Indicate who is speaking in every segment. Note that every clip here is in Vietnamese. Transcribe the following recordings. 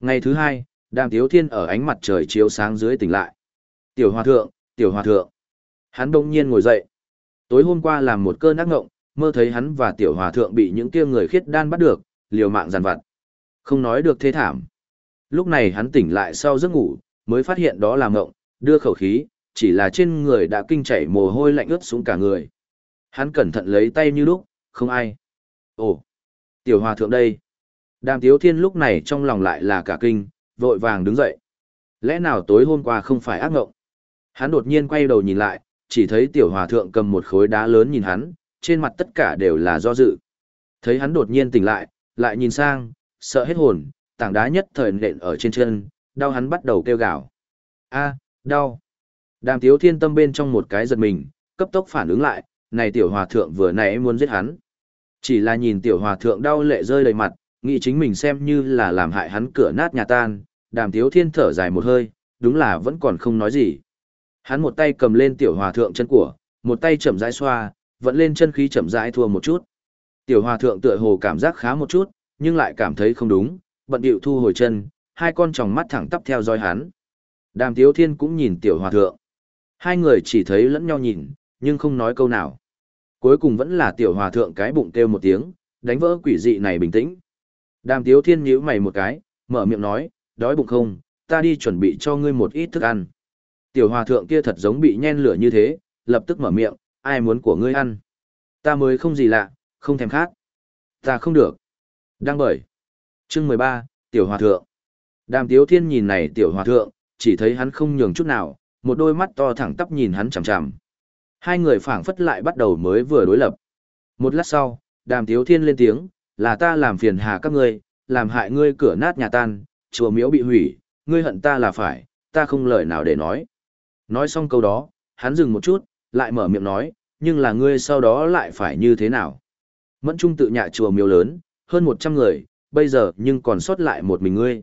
Speaker 1: Ngày thứ hai, đàm tiếu thiên ở ánh mặt trời chiếu sáng dưới tỉnh lại. Tiểu hòa thượng, tiểu hòa thượng. Hắn đông nhiên ngồi dậy. Tối hôm qua làm một cơn ác ngộng, mơ thấy hắn và tiểu hòa thượng bị những kia người khiết đan bắt được, liều mạng giàn vặt. Không nói được thế thảm. Lúc này hắn tỉnh lại sau giấc ngủ, mới phát hiện đó là ngộng, đưa khẩu khí, chỉ là trên người đã kinh chảy mồ hôi lạnh ướt xuống cả người. Hắn cẩn thận lấy tay như lúc, không ai. Ồ, tiểu hòa thượng đây. Đàm tiếu thiên lúc này trong lòng lại là cả kinh, vội vàng đứng dậy. Lẽ nào tối hôm qua không phải ác ngộng? Hắn đột nhiên quay đầu nhìn lại, chỉ thấy tiểu hòa thượng cầm một khối đá lớn nhìn hắn, trên mặt tất cả đều là do dự. Thấy hắn đột nhiên tỉnh lại, lại nhìn sang, sợ hết hồn, tảng đá nhất thời nện ở trên chân, đau hắn bắt đầu kêu gào. A, đau. Đàm tiếu thiên tâm bên trong một cái giật mình, cấp tốc phản ứng lại, này tiểu hòa thượng vừa nãy muốn giết hắn. Chỉ là nhìn tiểu hòa thượng đau lệ rơi đầy mặt, nghĩ chính mình xem như là làm hại hắn cửa nát nhà tan, đàm tiếu thiên thở dài một hơi, đúng là vẫn còn không nói gì. Hắn một tay cầm lên tiểu hòa thượng chân của, một tay chậm rãi xoa, vẫn lên chân khí chậm rãi thua một chút. Tiểu hòa thượng tựa hồ cảm giác khá một chút, nhưng lại cảm thấy không đúng, bận điệu thu hồi chân, hai con tròng mắt thẳng tắp theo dõi hắn. Đàm Tiếu Thiên cũng nhìn tiểu hòa thượng. Hai người chỉ thấy lẫn nhau nhìn, nhưng không nói câu nào. Cuối cùng vẫn là tiểu hòa thượng cái bụng kêu một tiếng, đánh vỡ quỷ dị này bình tĩnh. Đàm Tiếu Thiên nhíu mày một cái, mở miệng nói, đói bụng không, ta đi chuẩn bị cho ngươi một ít thức ăn. Tiểu hòa thượng kia thật giống bị nhen lửa như thế, lập tức mở miệng, ai muốn của ngươi ăn. Ta mới không gì lạ, không thèm khát. Ta không được. Đang bởi. Chương mười ba, Tiểu Hòa Thượng. Đàm Tiếu Thiên nhìn này Tiểu Hòa Thượng, chỉ thấy hắn không nhường chút nào, một đôi mắt to thẳng tắp nhìn hắn chằm chằm. Hai người phảng phất lại bắt đầu mới vừa đối lập. Một lát sau, Đàm Tiếu Thiên lên tiếng, là ta làm phiền hà các ngươi, làm hại ngươi cửa nát nhà tan, chùa miếu bị hủy, ngươi hận ta là phải, ta không lời nào để nói. Nói xong câu đó, hắn dừng một chút, lại mở miệng nói, nhưng là ngươi sau đó lại phải như thế nào? Mẫn Trung tự nhạ chùa miếu lớn, hơn 100 người, bây giờ nhưng còn sót lại một mình ngươi.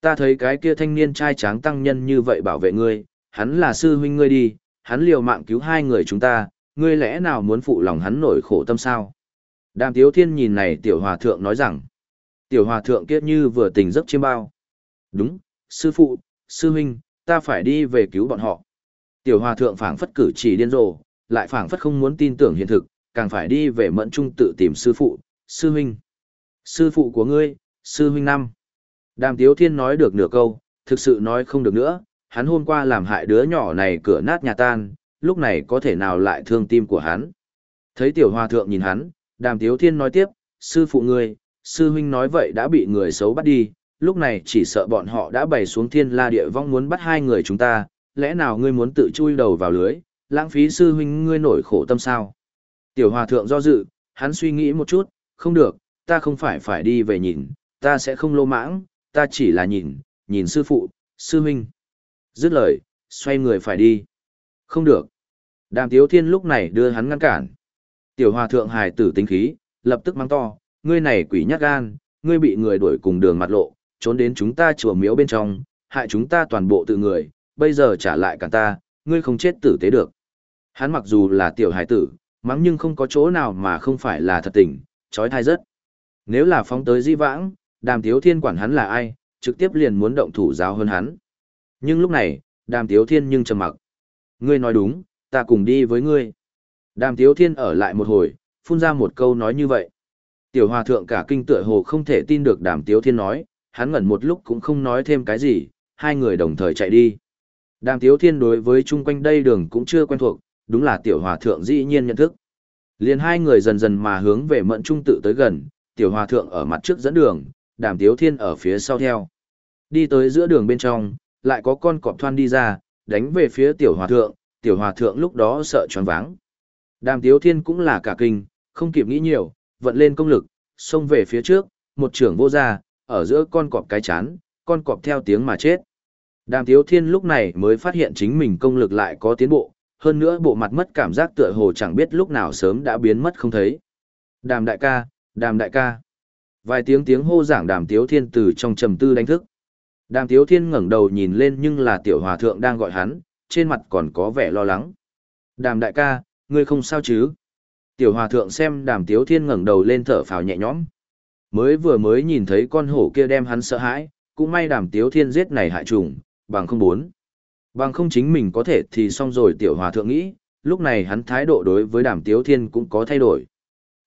Speaker 1: Ta thấy cái kia thanh niên trai tráng tăng nhân như vậy bảo vệ ngươi, hắn là sư huynh ngươi đi, hắn liều mạng cứu hai người chúng ta, ngươi lẽ nào muốn phụ lòng hắn nổi khổ tâm sao? Đàm Tiếu Thiên nhìn này tiểu hòa thượng nói rằng, tiểu hòa thượng kia như vừa tỉnh giấc chiêm bao. Đúng, sư phụ, sư huynh, ta phải đi về cứu bọn họ. Tiểu hòa thượng phảng phất cử chỉ điên rồ, lại phảng phất không muốn tin tưởng hiện thực, càng phải đi về mẫn trung tự tìm sư phụ, sư huynh. Sư phụ của ngươi, sư huynh năm. Đàm Tiếu Thiên nói được nửa câu, thực sự nói không được nữa, hắn hôm qua làm hại đứa nhỏ này cửa nát nhà tan, lúc này có thể nào lại thương tim của hắn. Thấy tiểu hòa thượng nhìn hắn, đàm Tiếu Thiên nói tiếp, sư phụ ngươi, sư huynh nói vậy đã bị người xấu bắt đi, lúc này chỉ sợ bọn họ đã bày xuống thiên la địa vong muốn bắt hai người chúng ta, lẽ nào ngươi muốn tự chui đầu vào lưới, lãng phí sư huynh ngươi nổi khổ tâm sao? Tiểu hòa thượng do dự, hắn suy nghĩ một chút, không được, ta không phải phải đi về nhìn, ta sẽ không lô mãng, ta chỉ là nhìn, nhìn sư phụ, sư huynh. Dứt lời, xoay người phải đi. Không được. Đàm Tiếu Thiên lúc này đưa hắn ngăn cản. Tiểu hòa thượng hài tử tính khí, lập tức mắng to, ngươi này quỷ nhát gan, ngươi bị người đuổi cùng đường mặt lộ, trốn đến chúng ta chùa miếu bên trong, hại chúng ta toàn bộ tự người, bây giờ trả lại cả ta, ngươi không chết tử tế được. Hắn mặc dù là tiểu hài tử, mắng nhưng không có chỗ nào mà không phải là thật tình, trói thai rất. Nếu là phóng tới di vãng, đàm tiếu thiên quản hắn là ai, trực tiếp liền muốn động thủ giáo hơn hắn. Nhưng lúc này, đàm tiếu thiên nhưng trầm mặc. Ngươi nói đúng, ta cùng đi với ngươi. Đàm tiếu thiên ở lại một hồi, phun ra một câu nói như vậy. Tiểu hòa thượng cả kinh tựa hồ không thể tin được đàm tiếu thiên nói, hắn ngẩn một lúc cũng không nói thêm cái gì, hai người đồng thời chạy đi. Đàm tiếu thiên đối với chung quanh đây đường cũng chưa quen thuộc, đúng là tiểu hòa thượng dĩ nhiên nhận thức. Liền hai người dần dần mà hướng về mận trung tự tới gần, tiểu hòa thượng ở mặt trước dẫn đường, đàm tiếu thiên ở phía sau theo. Đi tới giữa đường bên trong, lại có con cọp thoan đi ra, đánh về phía tiểu hòa thượng, tiểu hòa thượng lúc đó sợ choáng váng. Đàm tiếu thiên cũng là cả kinh, không kịp nghĩ nhiều, vận lên công lực, xông về phía trước, một trưởng vô ra, ở giữa con cọp cái chán, con cọp theo tiếng mà chết. Đàm tiếu thiên lúc này mới phát hiện chính mình công lực lại có tiến bộ, hơn nữa bộ mặt mất cảm giác tựa hồ chẳng biết lúc nào sớm đã biến mất không thấy. Đàm đại ca, đàm đại ca. Vài tiếng tiếng hô giảng đàm tiếu thiên từ trong trầm tư đánh thức. Đàm tiếu thiên ngẩng đầu nhìn lên nhưng là tiểu hòa thượng đang gọi hắn, trên mặt còn có vẻ lo lắng. Đàm đại ca, ngươi không sao chứ? Tiểu hòa thượng xem đàm tiếu thiên ngẩng đầu lên thở phào nhẹ nhõm. Mới vừa mới nhìn thấy con hổ kia đem hắn sợ hãi, cũng may đàm tiếu thiên giết này hại trùng, bằng không bốn. Bằng không chính mình có thể thì xong rồi tiểu hòa thượng nghĩ, lúc này hắn thái độ đối với đàm tiếu thiên cũng có thay đổi.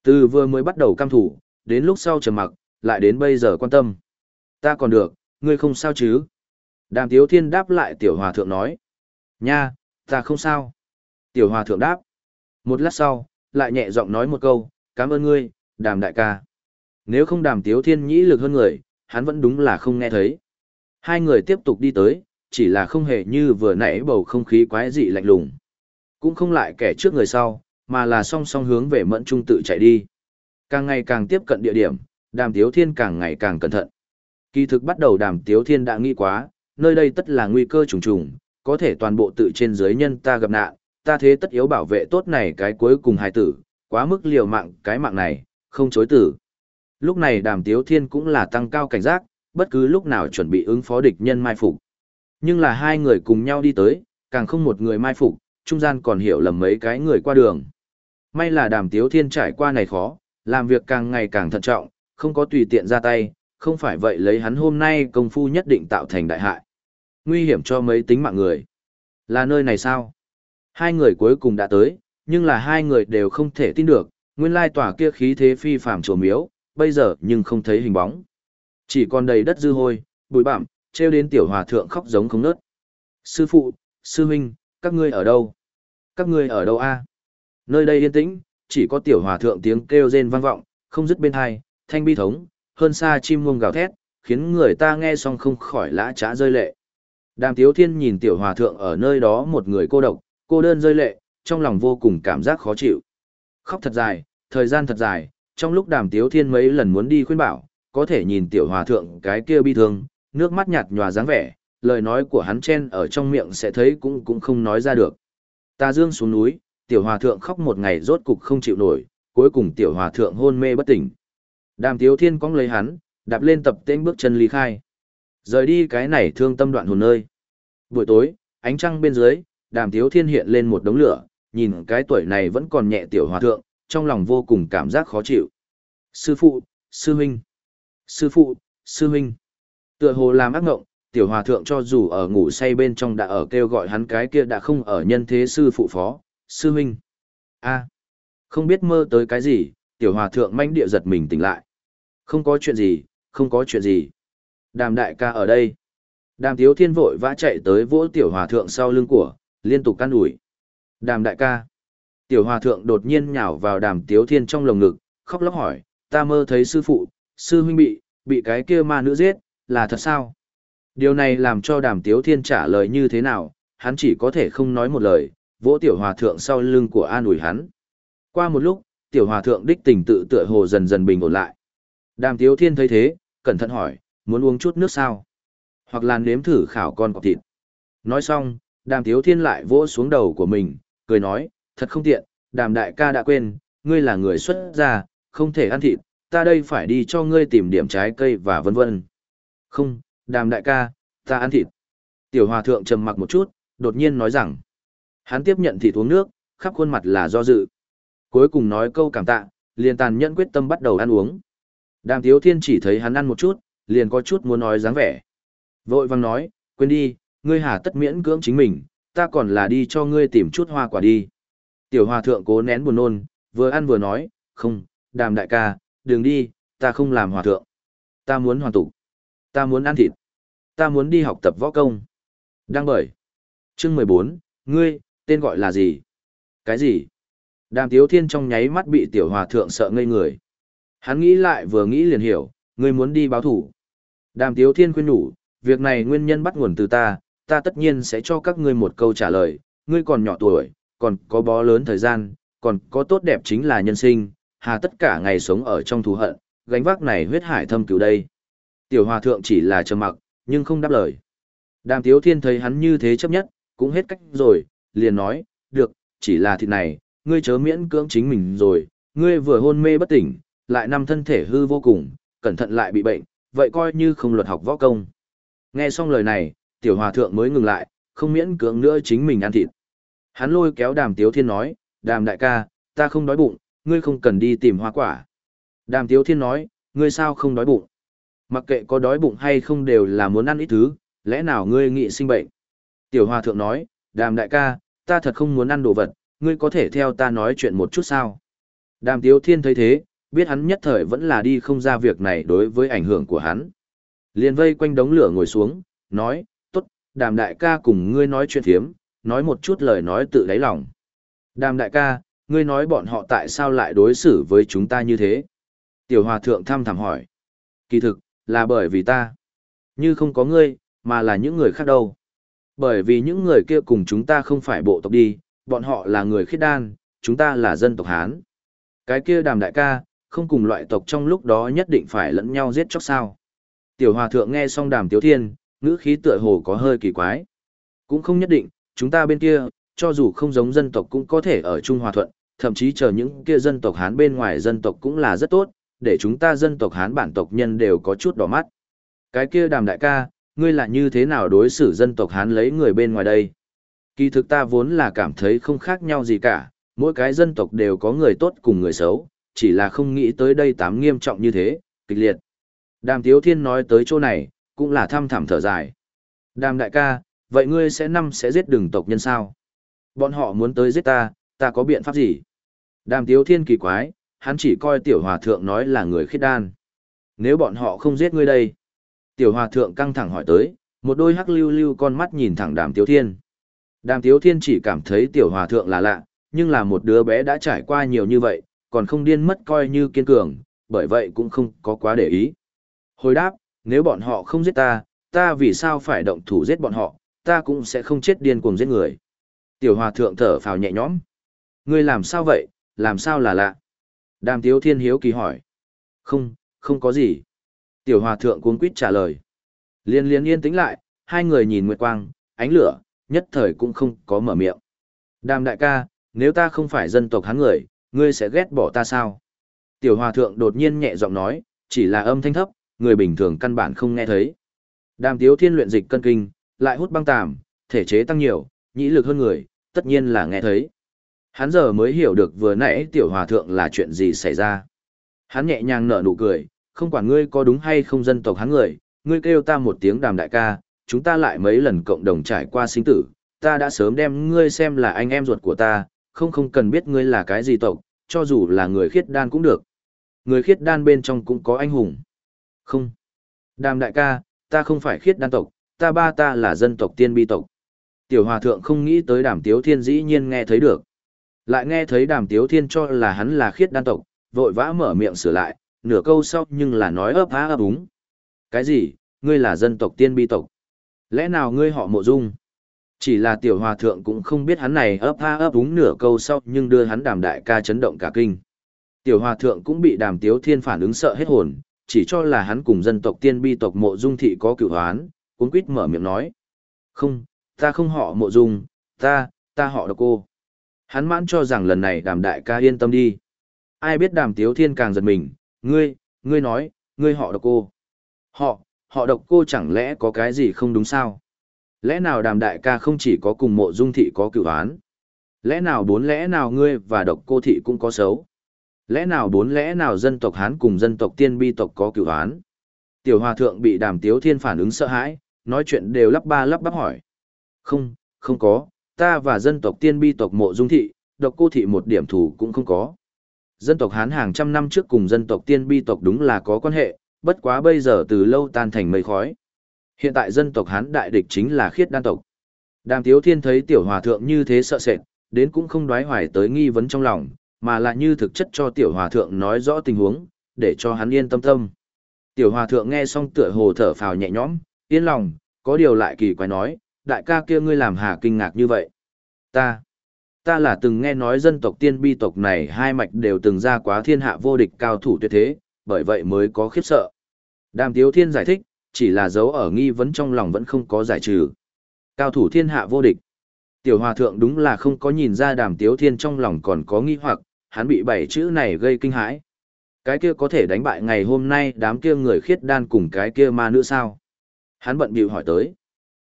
Speaker 1: Từ vừa mới bắt đầu cam thủ, đến lúc sau trầm mặc, lại đến bây giờ quan tâm. Ta còn được, ngươi không sao chứ? Đàm tiếu thiên đáp lại tiểu hòa thượng nói. Nha, ta không sao. Tiểu hòa thượng đáp. Một lát sau, lại nhẹ giọng nói một câu, cảm ơn ngươi, đàm đại ca. Nếu không đàm tiếu thiên nhĩ lực hơn người, hắn vẫn đúng là không nghe thấy. Hai người tiếp tục đi tới, chỉ là không hề như vừa nãy bầu không khí quái dị lạnh lùng. Cũng không lại kẻ trước người sau, mà là song song hướng về mẫn trung tự chạy đi. Càng ngày càng tiếp cận địa điểm, đàm tiếu thiên càng ngày càng cẩn thận. Kỳ thực bắt đầu đàm tiếu thiên đã nghĩ quá, nơi đây tất là nguy cơ trùng trùng, có thể toàn bộ tự trên dưới nhân ta gặp nạn, ta thế tất yếu bảo vệ tốt này cái cuối cùng hài tử, quá mức liều mạng cái mạng này, không chối tử. Lúc này đàm tiếu thiên cũng là tăng cao cảnh giác, bất cứ lúc nào chuẩn bị ứng phó địch nhân mai phục. Nhưng là hai người cùng nhau đi tới, càng không một người mai phục, trung gian còn hiểu lầm mấy cái người qua đường. May là đàm tiếu thiên trải qua này khó, làm việc càng ngày càng thận trọng, không có tùy tiện ra tay, không phải vậy lấy hắn hôm nay công phu nhất định tạo thành đại hại. Nguy hiểm cho mấy tính mạng người. Là nơi này sao? Hai người cuối cùng đã tới, nhưng là hai người đều không thể tin được, nguyên lai tỏa kia khí thế phi phàm chùa miếu, bây giờ nhưng không thấy hình bóng. Chỉ còn đầy đất dư hôi, bụi bặm, treo đến tiểu hòa thượng khóc giống không nớt. Sư phụ, sư huynh, các ngươi ở đâu? Các ngươi ở đâu a? Nơi đây yên tĩnh, chỉ có tiểu hòa thượng tiếng kêu rên vang vọng, không dứt bên hai, thanh bi thống, hơn xa chim muông gào thét, khiến người ta nghe xong không khỏi lã trá rơi lệ. Đàm Tiếu Thiên nhìn tiểu hòa thượng ở nơi đó một người cô độc, cô đơn rơi lệ, trong lòng vô cùng cảm giác khó chịu. Khóc thật dài, thời gian thật dài, trong lúc đàm tiếu thiên mấy lần muốn đi khuyên bảo, có thể nhìn tiểu hòa thượng cái kia bi thương, nước mắt nhạt nhòa dáng vẻ, lời nói của hắn chen ở trong miệng sẽ thấy cũng cũng không nói ra được. Ta dương xuống núi, tiểu hòa thượng khóc một ngày rốt cục không chịu nổi, cuối cùng tiểu hòa thượng hôn mê bất tỉnh. Đàm tiếu thiên cong lấy hắn, đạp lên tập tên bước chân ly khai. Rời đi cái này thương tâm đoạn hồn nơi. Buổi tối, ánh trăng bên dưới, đàm tiếu thiên hiện lên một đống lửa, nhìn cái tuổi này vẫn còn nhẹ tiểu hòa thượng, trong lòng vô cùng cảm giác khó chịu. Sư phụ, sư huynh, sư phụ, sư huynh. Tựa hồ làm ác ngộng, tiểu hòa thượng cho dù ở ngủ say bên trong đã ở kêu gọi hắn cái kia đã không ở nhân thế sư phụ phó, sư huynh. a không biết mơ tới cái gì, tiểu hòa thượng manh địa giật mình tỉnh lại. Không có chuyện gì, không có chuyện gì. Đàm đại ca ở đây. Đàm tiếu thiên vội vã chạy tới vỗ tiểu hòa thượng sau lưng của, liên tục can ủi. Đàm đại ca. Tiểu hòa thượng đột nhiên nhào vào đàm tiếu thiên trong lồng ngực, khóc lóc hỏi, ta mơ thấy sư phụ, sư huynh bị, bị cái kia ma nữ giết, là thật sao? Điều này làm cho đàm tiếu thiên trả lời như thế nào, hắn chỉ có thể không nói một lời, vỗ tiểu hòa thượng sau lưng của an ủi hắn. Qua một lúc, tiểu hòa thượng đích tình tự tựa hồ dần dần bình ổn lại. Đàm tiếu thiên thấy thế, cẩn thận hỏi, muốn uống chút nước sao? Hoặc là nếm thử khảo con cọp thịt. Nói xong, đàm tiếu thiên lại vỗ xuống đầu của mình, cười nói, thật không tiện, đàm đại ca đã quên, ngươi là người xuất gia, không thể ăn thịt, ta đây phải đi cho ngươi tìm điểm trái cây và vân vân. Không, đàm đại ca, ta ăn thịt. Tiểu hòa thượng trầm mặc một chút, đột nhiên nói rằng, hắn tiếp nhận thịt uống nước, khắp khuôn mặt là do dự. Cuối cùng nói câu cảm tạ, liền tàn nhẫn quyết tâm bắt đầu ăn uống. Đàm tiếu thiên chỉ thấy hắn ăn một chút, liền có chút muốn nói dáng vẻ. Vội vàng nói, quên đi, ngươi hà tất miễn cưỡng chính mình, ta còn là đi cho ngươi tìm chút hoa quả đi. Tiểu hòa thượng cố nén buồn nôn, vừa ăn vừa nói, không, đàm đại ca, đừng đi, ta không làm hòa thượng. Ta muốn hoàn tụ. Ta muốn ăn thịt. Ta muốn đi học tập võ công. Đăng bởi. Chương mười bốn, ngươi, tên gọi là gì? Cái gì? Đàm tiếu thiên trong nháy mắt bị tiểu hòa thượng sợ ngây người. Hắn nghĩ lại vừa nghĩ liền hiểu, ngươi muốn đi báo thủ. Đàm tiếu thiên khuyên nhủ, việc này nguyên nhân bắt nguồn từ ta, ta tất nhiên sẽ cho các ngươi một câu trả lời, ngươi còn nhỏ tuổi, còn có bó lớn thời gian, còn có tốt đẹp chính là nhân sinh, hà tất cả ngày sống ở trong thù hận, gánh vác này huyết hải thâm cứu đây. Tiểu hòa thượng chỉ là trầm mặc, nhưng không đáp lời. Đàm tiếu thiên thấy hắn như thế chấp nhất, cũng hết cách rồi, liền nói, được, chỉ là thịt này, ngươi chớ miễn cưỡng chính mình rồi, ngươi vừa hôn mê bất tỉnh, lại nằm thân thể hư vô cùng, cẩn thận lại bị bệnh, vậy coi như không luật học võ công. Nghe xong lời này, tiểu hòa thượng mới ngừng lại, không miễn cưỡng nữa chính mình ăn thịt. Hắn lôi kéo đàm tiếu thiên nói, đàm đại ca, ta không đói bụng, ngươi không cần đi tìm hoa quả. Đàm tiếu thiên nói, ngươi sao không đói bụng? Mặc kệ có đói bụng hay không đều là muốn ăn ít thứ, lẽ nào ngươi nghị sinh bệnh? Tiểu hòa thượng nói, đàm đại ca, ta thật không muốn ăn đồ vật, ngươi có thể theo ta nói chuyện một chút sao? Đàm tiếu thiên thấy thế, biết hắn nhất thời vẫn là đi không ra việc này đối với ảnh hưởng của hắn. Liền vây quanh đống lửa ngồi xuống, nói, đàm đại ca cùng ngươi nói chuyện thiếm, nói một chút lời nói tự đáy lòng. Đàm đại ca, ngươi nói bọn họ tại sao lại đối xử với chúng ta như thế? Tiểu hòa thượng thăm thẳm hỏi. Kỳ thực, là bởi vì ta. Như không có ngươi, mà là những người khác đâu. Bởi vì những người kia cùng chúng ta không phải bộ tộc đi, bọn họ là người khiết đan, chúng ta là dân tộc Hán. Cái kia đàm đại ca, không cùng loại tộc trong lúc đó nhất định phải lẫn nhau giết chóc sao. Tiểu hòa thượng nghe xong đàm tiếu thiên, ngữ khí tựa hồ có hơi kỳ quái. Cũng không nhất định, chúng ta bên kia, cho dù không giống dân tộc cũng có thể ở chung hòa thuận, thậm chí chờ những kia dân tộc Hán bên ngoài dân tộc cũng là rất tốt, để chúng ta dân tộc Hán bản tộc nhân đều có chút đỏ mắt. Cái kia đàm đại ca, ngươi là như thế nào đối xử dân tộc Hán lấy người bên ngoài đây? Kỳ thực ta vốn là cảm thấy không khác nhau gì cả, mỗi cái dân tộc đều có người tốt cùng người xấu, chỉ là không nghĩ tới đây tám nghiêm trọng như thế, kịch liệt. Đàm Tiếu Thiên nói tới chỗ này, cũng là thăm thẳm thở dài. Đàm đại ca, vậy ngươi sẽ năm sẽ giết đường tộc nhân sao? Bọn họ muốn tới giết ta, ta có biện pháp gì? Đàm Tiếu Thiên kỳ quái, hắn chỉ coi tiểu hòa thượng nói là người khiết đan. Nếu bọn họ không giết ngươi đây? Tiểu hòa thượng căng thẳng hỏi tới, một đôi hắc lưu lưu con mắt nhìn thẳng đàm Tiếu Thiên. Đàm Tiếu Thiên chỉ cảm thấy tiểu hòa thượng là lạ, nhưng là một đứa bé đã trải qua nhiều như vậy, còn không điên mất coi như kiên cường, bởi vậy cũng không có quá để ý. Hồi đáp, nếu bọn họ không giết ta, ta vì sao phải động thủ giết bọn họ, ta cũng sẽ không chết điên cuồng giết người. Tiểu hòa thượng thở phào nhẹ nhõm. Ngươi làm sao vậy, làm sao là lạ? Đàm tiếu thiên hiếu kỳ hỏi. Không, không có gì. Tiểu hòa thượng cuốn quýt trả lời. Liên liên yên tĩnh lại, hai người nhìn nguyệt quang, ánh lửa, nhất thời cũng không có mở miệng. Đàm đại ca, nếu ta không phải dân tộc hán người, ngươi sẽ ghét bỏ ta sao? Tiểu hòa thượng đột nhiên nhẹ giọng nói, chỉ là âm thanh thấp, người bình thường căn bản không nghe thấy. Đàm tiếu thiên luyện dịch cân kinh, lại hút băng tàm, thể chế tăng nhiều, nhĩ lực hơn người, tất nhiên là nghe thấy. Hắn giờ mới hiểu được vừa nãy tiểu hòa thượng là chuyện gì xảy ra. Hắn nhẹ nhàng nở nụ cười, không quản ngươi có đúng hay không dân tộc hắn người, ngươi kêu ta một tiếng đàm đại ca, chúng ta lại mấy lần cộng đồng trải qua sinh tử, ta đã sớm đem ngươi xem là anh em ruột của ta, không không cần biết ngươi là cái gì tộc, cho dù là người khiết đan cũng được. Người khiết đan bên trong cũng có anh hùng. Không. Đàm đại ca, ta không phải khiết đan tộc, ta ba ta là dân tộc tiên bi tộc. Tiểu hòa thượng không nghĩ tới đàm tiếu thiên dĩ nhiên nghe thấy được. Lại nghe thấy đàm tiếu thiên cho là hắn là khiết đan tộc, vội vã mở miệng sửa lại, nửa câu sau nhưng là nói ấp há ấp úng. Cái gì, ngươi là dân tộc tiên bi tộc? Lẽ nào ngươi họ mộ dung? Chỉ là tiểu hòa thượng cũng không biết hắn này ấp ha ấp úng nửa câu sau nhưng đưa hắn đàm đại ca chấn động cả kinh. Tiểu hòa thượng cũng bị đàm tiếu thiên phản ứng sợ hết hồn, chỉ cho là hắn cùng dân tộc tiên bi tộc mộ dung thị có cựu hoán, cuốn quýt mở miệng nói. Không, ta không họ mộ dung, ta, ta họ độc cô. Hắn mãn cho rằng lần này đàm đại ca yên tâm đi. Ai biết đàm tiếu thiên càng giật mình, ngươi, ngươi nói, ngươi họ độc cô. Họ, họ độc cô chẳng lẽ có cái gì không đúng sao? Lẽ nào đàm đại ca không chỉ có cùng mộ dung thị có cựu án? Lẽ nào bốn lẽ nào ngươi và độc cô thị cũng có xấu? Lẽ nào bốn lẽ nào dân tộc Hán cùng dân tộc tiên bi tộc có cựu hán? Tiểu hòa thượng bị đàm tiếu thiên phản ứng sợ hãi, nói chuyện đều lắp ba lắp bắp hỏi. Không, không có, ta và dân tộc tiên bi tộc mộ dung thị, độc cô thị một điểm thủ cũng không có. Dân tộc Hán hàng trăm năm trước cùng dân tộc tiên bi tộc đúng là có quan hệ, bất quá bây giờ từ lâu tan thành mây khói. Hiện tại dân tộc Hán đại địch chính là khiết đan tộc. Đàm Tiếu Thiên thấy tiểu hòa thượng như thế sợ sệt, đến cũng không đoái hoài tới nghi vấn trong lòng, mà là như thực chất cho tiểu hòa thượng nói rõ tình huống, để cho hắn yên tâm tâm. Tiểu hòa thượng nghe xong tựa hồ thở phào nhẹ nhõm, yên lòng, có điều lại kỳ quái nói, đại ca kia ngươi làm hà kinh ngạc như vậy. Ta, ta là từng nghe nói dân tộc tiên bi tộc này hai mạch đều từng ra quá thiên hạ vô địch cao thủ tuyệt thế, bởi vậy mới có khiếp sợ. Đàm Tiếu Thiên giải thích, chỉ là dấu ở nghi vấn trong lòng vẫn không có giải trừ. Cao thủ thiên hạ vô địch. Tiểu hòa thượng đúng là không có nhìn ra đàm tiếu thiên trong lòng còn có nghi hoặc, hắn bị bảy chữ này gây kinh hãi. Cái kia có thể đánh bại ngày hôm nay đám kia người khiết đan cùng cái kia ma nữa sao? Hắn bận bịu hỏi tới.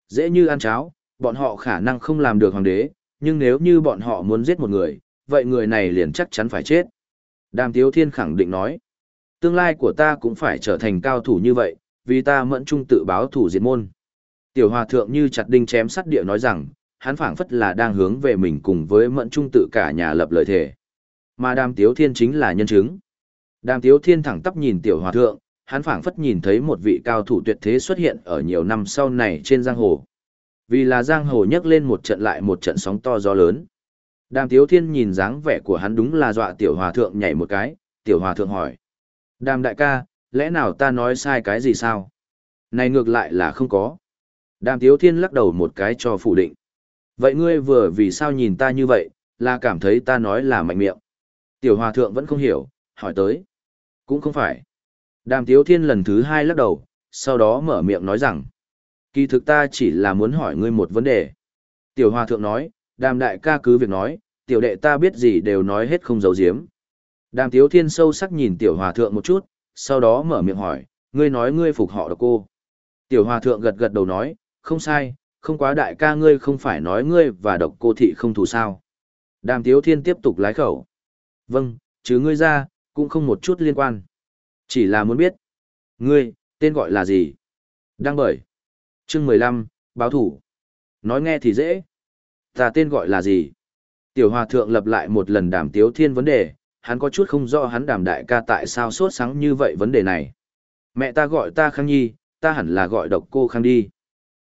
Speaker 1: Dễ như ăn cháo, bọn họ khả năng không làm được hoàng đế, nhưng nếu như bọn họ muốn giết một người, vậy người này liền chắc chắn phải chết. Đàm Tiếu Thiên khẳng định nói, tương lai của ta cũng phải trở thành cao thủ như vậy, vì ta mẫn trung tự báo thủ diệt môn. Tiểu hòa thượng như chặt đinh chém sắt địa nói rằng, hắn phảng phất là đang hướng về mình cùng với mẫn trung tự cả nhà lập lời thề. Mà đàm tiếu thiên chính là nhân chứng. Đàm tiếu thiên thẳng tắp nhìn tiểu hòa thượng, hắn phảng phất nhìn thấy một vị cao thủ tuyệt thế xuất hiện ở nhiều năm sau này trên giang hồ. Vì là giang hồ nhấc lên một trận lại một trận sóng to gió lớn. Đàm tiếu thiên nhìn dáng vẻ của hắn đúng là dọa tiểu hòa thượng nhảy một cái, tiểu hòa thượng hỏi. Đàm đại ca, lẽ nào ta nói sai cái gì sao? Này ngược lại là không có. Đàm tiếu thiên lắc đầu một cái cho phủ định. Vậy ngươi vừa vì sao nhìn ta như vậy, là cảm thấy ta nói là mạnh miệng. Tiểu hòa thượng vẫn không hiểu, hỏi tới. Cũng không phải. Đàm tiếu thiên lần thứ hai lắc đầu, sau đó mở miệng nói rằng. Kỳ thực ta chỉ là muốn hỏi ngươi một vấn đề. Tiểu hòa thượng nói, đàm đại ca cứ việc nói, tiểu đệ ta biết gì đều nói hết không giấu giếm. Đàm tiếu thiên sâu sắc nhìn tiểu hòa thượng một chút, sau đó mở miệng hỏi, ngươi nói ngươi phục họ độc cô. Tiểu hòa thượng gật gật đầu nói, không sai, không quá đại ca ngươi không phải nói ngươi và độc cô thị không thù sao. Đàm tiếu thiên tiếp tục lái khẩu. Vâng, chứ ngươi ra, cũng không một chút liên quan. Chỉ là muốn biết. Ngươi, tên gọi là gì? Đăng bởi. Chương mười lăm, báo thủ. Nói nghe thì dễ. Ta tên gọi là gì? Tiểu hòa thượng lập lại một lần đàm tiếu thiên vấn đề, hắn có chút không rõ hắn đàm đại ca tại sao sốt sáng như vậy vấn đề này. Mẹ ta gọi ta Khang Nhi, ta hẳn là gọi độc cô Khang đi.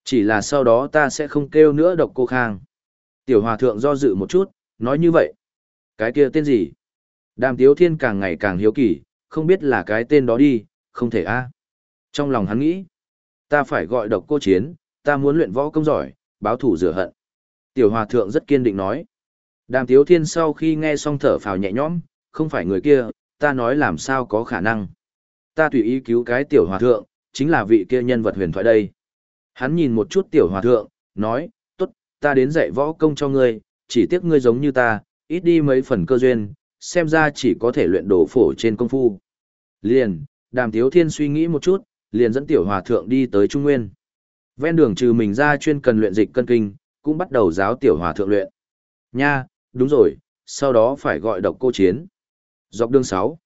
Speaker 1: Chỉ là sau đó ta sẽ không kêu nữa độc cô Khang. Tiểu hòa thượng do dự một chút, nói như vậy. Cái kia tên gì? Đàm tiếu thiên càng ngày càng hiếu kỳ, không biết là cái tên đó đi, không thể a. Trong lòng hắn nghĩ, ta phải gọi độc cô chiến, ta muốn luyện võ công giỏi, báo thủ rửa hận. Tiểu hòa thượng rất kiên định nói. Đàm tiếu thiên sau khi nghe xong thở phào nhẹ nhõm, không phải người kia, ta nói làm sao có khả năng. Ta tùy ý cứu cái tiểu hòa thượng, chính là vị kia nhân vật huyền thoại đây. Hắn nhìn một chút tiểu hòa thượng, nói, tốt, ta đến dạy võ công cho ngươi, chỉ tiếc ngươi giống như ta, ít đi mấy phần cơ duyên, xem ra chỉ có thể luyện đồ phổ trên công phu. Liền, đàm tiếu thiên suy nghĩ một chút, liền dẫn tiểu hòa thượng đi tới Trung Nguyên. Ven đường trừ mình ra chuyên cần luyện dịch cân kinh, cũng bắt đầu giáo tiểu hòa thượng luyện. Nha, đúng rồi, sau đó phải gọi độc cô chiến. Dọc đường 6.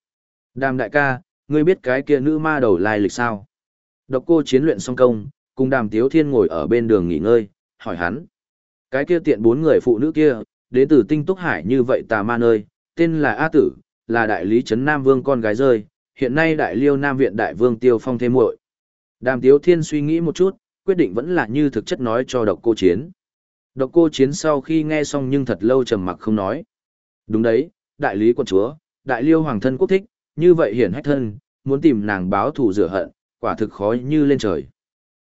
Speaker 1: Đàm đại ca, ngươi biết cái kia nữ ma đầu lai lịch sao? Độc cô chiến luyện xong công, cùng đàm tiếu thiên ngồi ở bên đường nghỉ ngơi, hỏi hắn. Cái kia tiện bốn người phụ nữ kia, đến từ tinh túc hải như vậy tà ma nơi, tên là A Tử, là đại lý trấn Nam Vương con gái rơi, hiện nay đại liêu Nam Viện đại vương tiêu phong thêm muội. Đàm tiếu thiên suy nghĩ một chút, quyết định vẫn là như thực chất nói cho độc cô chiến. Độc cô chiến sau khi nghe xong nhưng thật lâu trầm mặc không nói. Đúng đấy, đại lý quân chúa, đại liêu hoàng thân quốc thích, như vậy hiển hách thân, muốn tìm nàng báo thù rửa hận, quả thực khó như lên trời.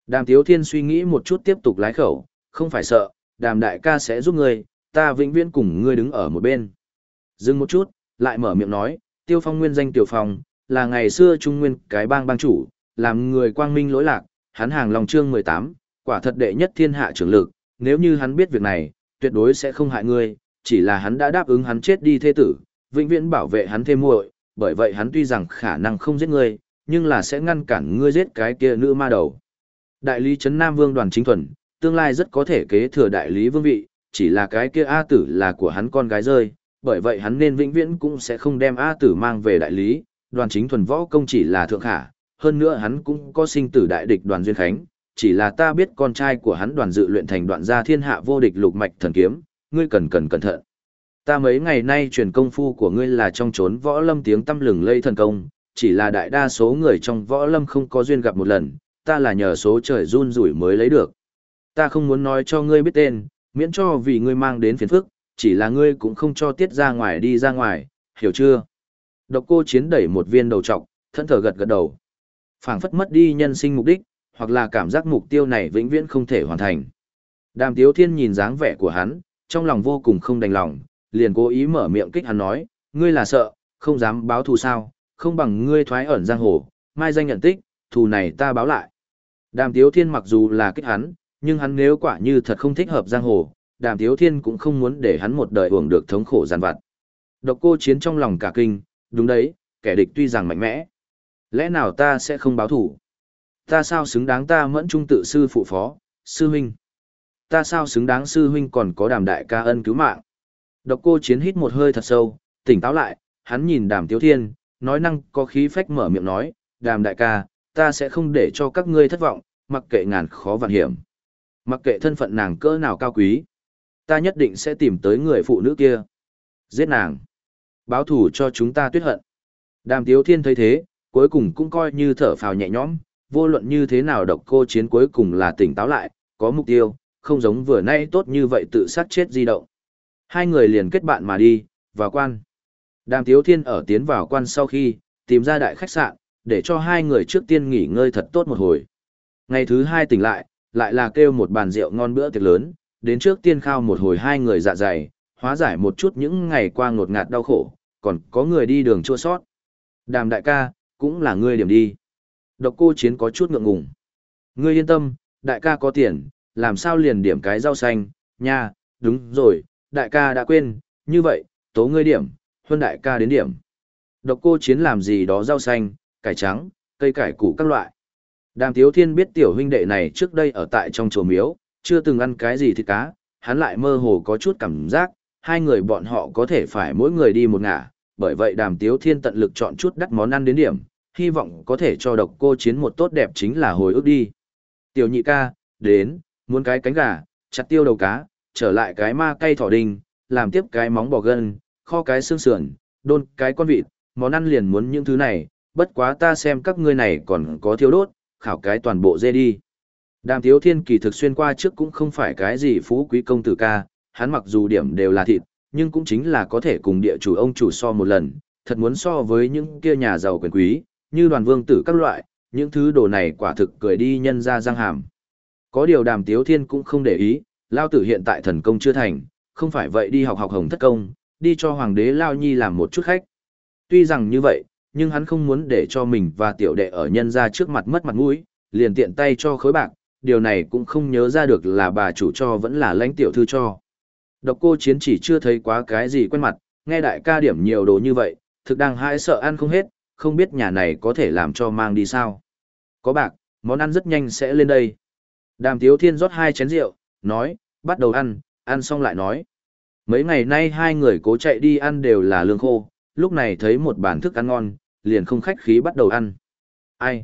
Speaker 1: Đàm Tiếu Thiên suy nghĩ một chút tiếp tục lái khẩu, không phải sợ, đàm đại ca sẽ giúp ngươi, ta vĩnh viễn cùng ngươi đứng ở một bên. Dừng một chút, lại mở miệng nói, Tiêu Phong nguyên danh Tiểu Phong, là ngày xưa Trung Nguyên cái bang bang chủ, làm người quang minh lỗi lạc, hắn hàng lòng chương 18, quả thật đệ nhất thiên hạ trưởng lực, nếu như hắn biết việc này, tuyệt đối sẽ không hại ngươi, chỉ là hắn đã đáp ứng hắn chết đi thê tử, vĩnh viễn bảo vệ hắn thêm muội, bởi vậy hắn tuy rằng khả năng không giết ngươi, nhưng là sẽ ngăn cản ngươi giết cái kia nữ ma đầu. Đại lý Trấn Nam Vương đoàn chính thuần, tương lai rất có thể kế thừa đại lý vương vị, chỉ là cái kia A tử là của hắn con gái rơi, bởi vậy hắn nên vĩnh viễn cũng sẽ không đem A tử mang về đại lý, đoàn chính thuần võ công chỉ là thượng khả, hơn nữa hắn cũng có sinh tử đại địch đoàn duyên khánh, chỉ là ta biết con trai của hắn đoàn dự luyện thành đoạn gia thiên hạ vô địch lục mạch thần kiếm, ngươi cần cần cẩn thận. Ta mấy ngày nay truyền công phu của ngươi là trong trốn võ lâm tiếng tâm lừng lây thần công, chỉ là đại đa số người trong võ lâm không có duyên gặp một lần, ta là nhờ số trời run rủi mới lấy được. Ta không muốn nói cho ngươi biết tên, miễn cho vì ngươi mang đến phiền phức, chỉ là ngươi cũng không cho tiết ra ngoài đi ra ngoài, hiểu chưa? Độc cô chiến đẩy một viên đầu trọc, thân thở gật gật đầu. phảng phất mất đi nhân sinh mục đích, hoặc là cảm giác mục tiêu này vĩnh viễn không thể hoàn thành. Đàm Tiếu Thiên nhìn dáng vẻ của hắn, trong lòng vô cùng không đành lòng, liền cố ý mở miệng kích hắn nói, ngươi là sợ, không dám báo thù sao, không bằng ngươi thoái ẩn giang hồ, mai danh nhận tích, thù này ta báo lại. Đàm Tiếu Thiên mặc dù là kích hắn, nhưng hắn nếu quả như thật không thích hợp giang hồ, Đàm Tiếu Thiên cũng không muốn để hắn một đời hưởng được thống khổ giàn vặt. Độc cô chiến trong lòng cả kinh, đúng đấy, kẻ địch tuy rằng mạnh mẽ. Lẽ nào ta sẽ không báo thủ? Ta sao xứng đáng ta mẫn trung tự sư phụ phó, sư huynh? Ta sao xứng đáng sư huynh còn có đàm đại ca ân cứu mạng? Độc cô chiến hít một hơi thật sâu, tỉnh táo lại, hắn nhìn đàm tiếu thiên, nói năng có khí phách mở miệng nói, đàm đại ca, ta sẽ không để cho các ngươi thất vọng, mặc kệ ngàn khó vạn hiểm. Mặc kệ thân phận nàng cỡ nào cao quý, ta nhất định sẽ tìm tới người phụ nữ kia. Giết nàng. Báo thủ cho chúng ta tuyết hận. Đàm Tiếu Thiên thấy thế, cuối cùng cũng coi như thở phào nhẹ nhõm, vô luận như thế nào độc cô chiến cuối cùng là tỉnh táo lại, có mục tiêu, không giống vừa nay tốt như vậy tự sát chết di động. Hai người liền kết bạn mà đi, vào quan. Đàm Tiếu Thiên ở tiến vào quan sau khi, tìm ra đại khách sạn, để cho hai người trước tiên nghỉ ngơi thật tốt một hồi. Ngày thứ hai tỉnh lại, lại là kêu một bàn rượu ngon bữa tiệc lớn, đến trước tiên khao một hồi hai người dạ dày, hóa giải một chút những ngày qua ngột ngạt đau khổ, còn có người đi đường chua sót. Đàm đại ca, cũng là ngươi điểm đi. Độc cô chiến có chút ngượng ngùng. Ngươi yên tâm, đại ca có tiền, làm sao liền điểm cái rau xanh, nha, đúng rồi, đại ca đã quên, như vậy, tố ngươi điểm, huân đại ca đến điểm. Độc cô chiến làm gì đó rau xanh, cải trắng, cây cải củ các loại. Đàm Tiếu Thiên biết tiểu huynh đệ này trước đây ở tại trong chùa miếu, chưa từng ăn cái gì thịt cá, hắn lại mơ hồ có chút cảm giác, hai người bọn họ có thể phải mỗi người đi một ngả, bởi vậy Đàm Tiếu Thiên tận lực chọn chút đắt món ăn đến điểm, hy vọng có thể cho độc cô chiến một tốt đẹp chính là hồi ức đi. Tiểu nhị ca, đến, muốn cái cánh gà, chặt tiêu đầu cá, trở lại cái ma cây thỏ đình, làm tiếp cái móng bò gân, kho cái xương sườn, đôn cái con vịt, món ăn liền muốn những thứ này, bất quá ta xem các ngươi này còn có thiếu đốt, khảo cái toàn bộ dê đi. Đàm Tiếu Thiên kỳ thực xuyên qua trước cũng không phải cái gì phú quý công tử ca, hắn mặc dù điểm đều là thịt, nhưng cũng chính là có thể cùng địa chủ ông chủ so một lần, thật muốn so với những kia nhà giàu quyền quý, như đoàn vương tử các loại, những thứ đồ này quả thực cười đi nhân ra răng hàm. Có điều đàm tiếu thiên cũng không để ý, lao tử hiện tại thần công chưa thành, không phải vậy đi học học hồng thất công, đi cho hoàng đế lao nhi làm một chút khách. Tuy rằng như vậy, nhưng hắn không muốn để cho mình và tiểu đệ ở nhân ra trước mặt mất mặt mũi, liền tiện tay cho khối bạc, điều này cũng không nhớ ra được là bà chủ cho vẫn là lãnh tiểu thư cho. Độc cô chiến chỉ chưa thấy quá cái gì quen mặt, nghe đại ca điểm nhiều đồ như vậy, thực đang hãi sợ ăn không hết, không biết nhà này có thể làm cho mang đi sao. Có bạc, món ăn rất nhanh sẽ lên đây. Đàm Tiếu Thiên rót hai chén rượu, nói, bắt đầu ăn, ăn xong lại nói. Mấy ngày nay hai người cố chạy đi ăn đều là lương khô, lúc này thấy một bàn thức ăn ngon, liền không khách khí bắt đầu ăn. Ai?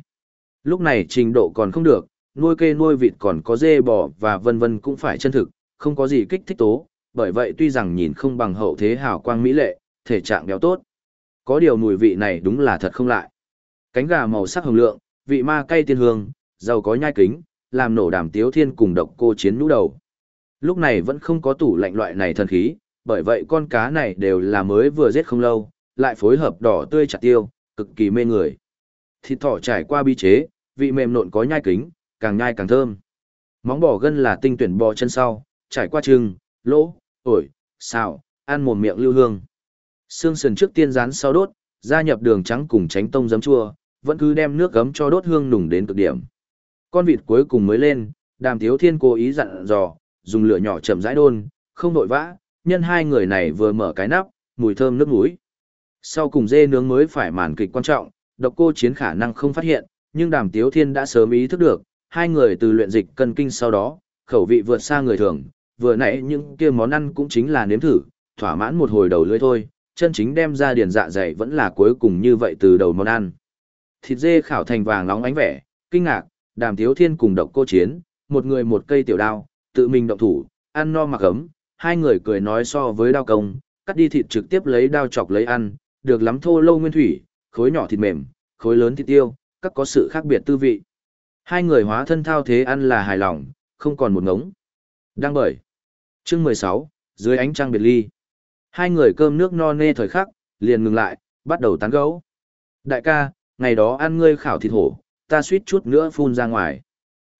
Speaker 1: Lúc này trình độ còn không được, nuôi kê nuôi vịt còn có dê bò và vân vân cũng phải chân thực, không có gì kích thích tố, bởi vậy tuy rằng nhìn không bằng hậu thế hào quang mỹ lệ, thể trạng béo tốt. Có điều mùi vị này đúng là thật không lại. Cánh gà màu sắc hồng lượng, vị ma cay tiên hương, giàu có nhai kính, làm nổ đàm tiếu thiên cùng độc cô chiến nhũ đầu. Lúc này vẫn không có tủ lạnh loại này thần khí, bởi vậy con cá này đều là mới vừa giết không lâu, lại phối hợp đỏ tươi chặt tiêu, cực kỳ mê người. Thịt thỏ trải qua bi chế, vị mềm nộn có nhai kính, càng nhai càng thơm. Móng bò gân là tinh tuyển bò chân sau, trải qua trưng, lỗ, ổi, xào, ăn mồm miệng lưu hương. Xương sườn trước tiên rán sau đốt, gia nhập đường trắng cùng tránh tông giấm chua, vẫn cứ đem nước gấm cho đốt hương nùng đến cực điểm. Con vịt cuối cùng mới lên, đàm thiếu thiên cố ý dặn dò, dùng lửa nhỏ chậm rãi đôn, không nội vã, nhân hai người này vừa mở cái nắp, mùi thơm nước mũi. Sau cùng dê nướng mới phải màn kịch quan trọng, độc cô chiến khả năng không phát hiện, nhưng đàm tiếu thiên đã sớm ý thức được, hai người từ luyện dịch cân kinh sau đó, khẩu vị vượt xa người thường, vừa nãy những kia món ăn cũng chính là nếm thử, thỏa mãn một hồi đầu lưỡi thôi, chân chính đem ra điền dạ dày vẫn là cuối cùng như vậy từ đầu món ăn. Thịt dê khảo thành vàng nóng ánh vẻ, kinh ngạc, đàm tiếu thiên cùng độc cô chiến, một người một cây tiểu đao, tự mình động thủ, ăn no mặc ấm, hai người cười nói so với đao công, cắt đi thịt trực tiếp lấy đao chọc lấy ăn, được lắm thô lâu nguyên thủy, khối nhỏ thịt mềm, khối lớn thịt tiêu, các có sự khác biệt tư vị. Hai người hóa thân thao thế ăn là hài lòng, không còn một ngống. Đang bởi. Chương 16, dưới ánh trăng biệt ly. Hai người cơm nước no nê thời khắc, liền ngừng lại, bắt đầu tán gẫu. Đại ca, ngày đó ăn ngươi khảo thịt hổ, ta suýt chút nữa phun ra ngoài.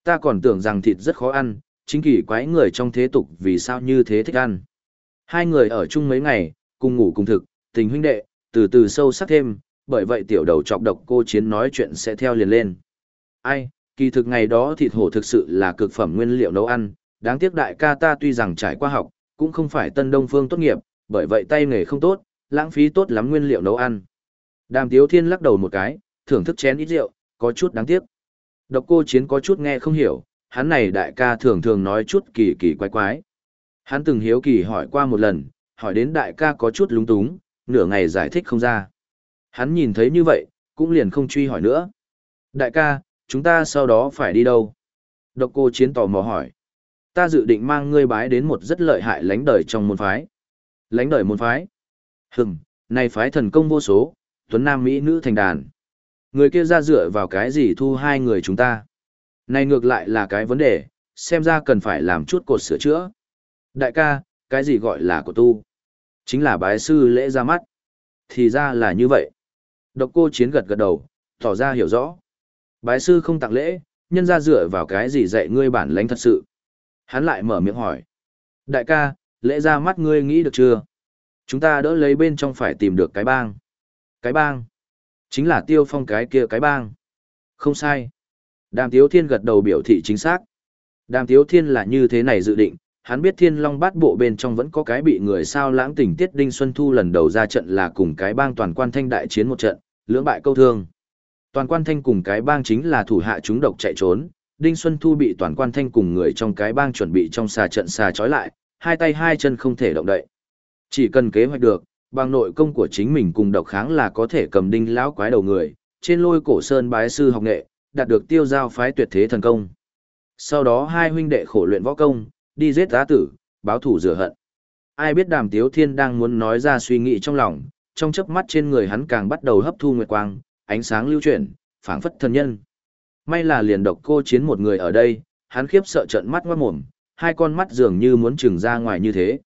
Speaker 1: Ta còn tưởng rằng thịt rất khó ăn, chính kỳ quái người trong thế tục vì sao như thế thích ăn. Hai người ở chung mấy ngày, cùng ngủ cùng thực, tình huynh đệ, từ từ sâu sắc thêm, bởi vậy tiểu đầu chọc độc cô chiến nói chuyện sẽ theo liền lên. Ai, kỳ thực ngày đó thịt hổ thực sự là cực phẩm nguyên liệu nấu ăn, đáng tiếc đại ca ta tuy rằng trải qua học, cũng không phải tân đông phương tốt nghiệp, bởi vậy tay nghề không tốt, lãng phí tốt lắm nguyên liệu nấu ăn. Đàm Tiếu Thiên lắc đầu một cái, thưởng thức chén ít rượu, có chút đáng tiếc. Độc cô chiến có chút nghe không hiểu, hắn này đại ca thường thường nói chút kỳ kỳ quái quái. Hắn từng hiếu kỳ hỏi qua một lần, hỏi đến đại ca có chút lúng túng, nửa ngày giải thích không ra. Hắn nhìn thấy như vậy, cũng liền không truy hỏi nữa. Đại ca, chúng ta sau đó phải đi đâu? Độc cô chiến tò mò hỏi. Ta dự định mang ngươi bái đến một rất lợi hại lánh đời trong môn phái. Lánh đời môn phái? Hừm, này phái thần công vô số, tuấn nam mỹ nữ thành đàn. Người kia ra dựa vào cái gì thu hai người chúng ta? Này ngược lại là cái vấn đề, xem ra cần phải làm chút cột sửa chữa. Đại ca, cái gì gọi là của tu? Chính là bái sư lễ ra mắt. Thì ra là như vậy. Độc cô chiến gật gật đầu, tỏ ra hiểu rõ. Bái sư không tặng lễ, nhân ra dựa vào cái gì dạy ngươi bản lãnh thật sự. Hắn lại mở miệng hỏi. Đại ca, lễ ra mắt ngươi nghĩ được chưa? Chúng ta đỡ lấy bên trong phải tìm được cái bang. Cái bang? Chính là tiêu phong cái kia cái bang. Không sai. Đàm Tiếu Thiên gật đầu biểu thị chính xác. Đàm Tiếu Thiên là như thế này dự định, hắn biết Thiên Long bát bộ bên trong vẫn có cái bị người sao lãng tình tiết Đinh Xuân Thu lần đầu ra trận là cùng cái bang toàn quan thanh đại chiến một trận, lưỡng bại câu thương. Toàn quan thanh cùng cái bang chính là thủ hạ chúng độc chạy trốn, Đinh Xuân Thu bị toàn quan thanh cùng người trong cái bang chuẩn bị trong xà trận xà trói lại, hai tay hai chân không thể động đậy. Chỉ cần kế hoạch được, bằng nội công của chính mình cùng độc kháng là có thể cầm đinh lão quái đầu người, trên lôi cổ sơn bái sư học nghệ, đạt được tiêu giao phái tuyệt thế thần công. Sau đó hai huynh đệ khổ luyện võ công, đi giết giá tử, báo thủ rửa hận. Ai biết đàm tiếu thiên đang muốn nói ra suy nghĩ trong lòng, trong chớp mắt trên người hắn càng bắt đầu hấp thu nguyệt quang, ánh sáng lưu chuyển, phảng phất thần nhân. May là liền độc cô chiến một người ở đây, hắn khiếp sợ trợn mắt ngoát mồm, hai con mắt dường như muốn trừng ra ngoài như thế.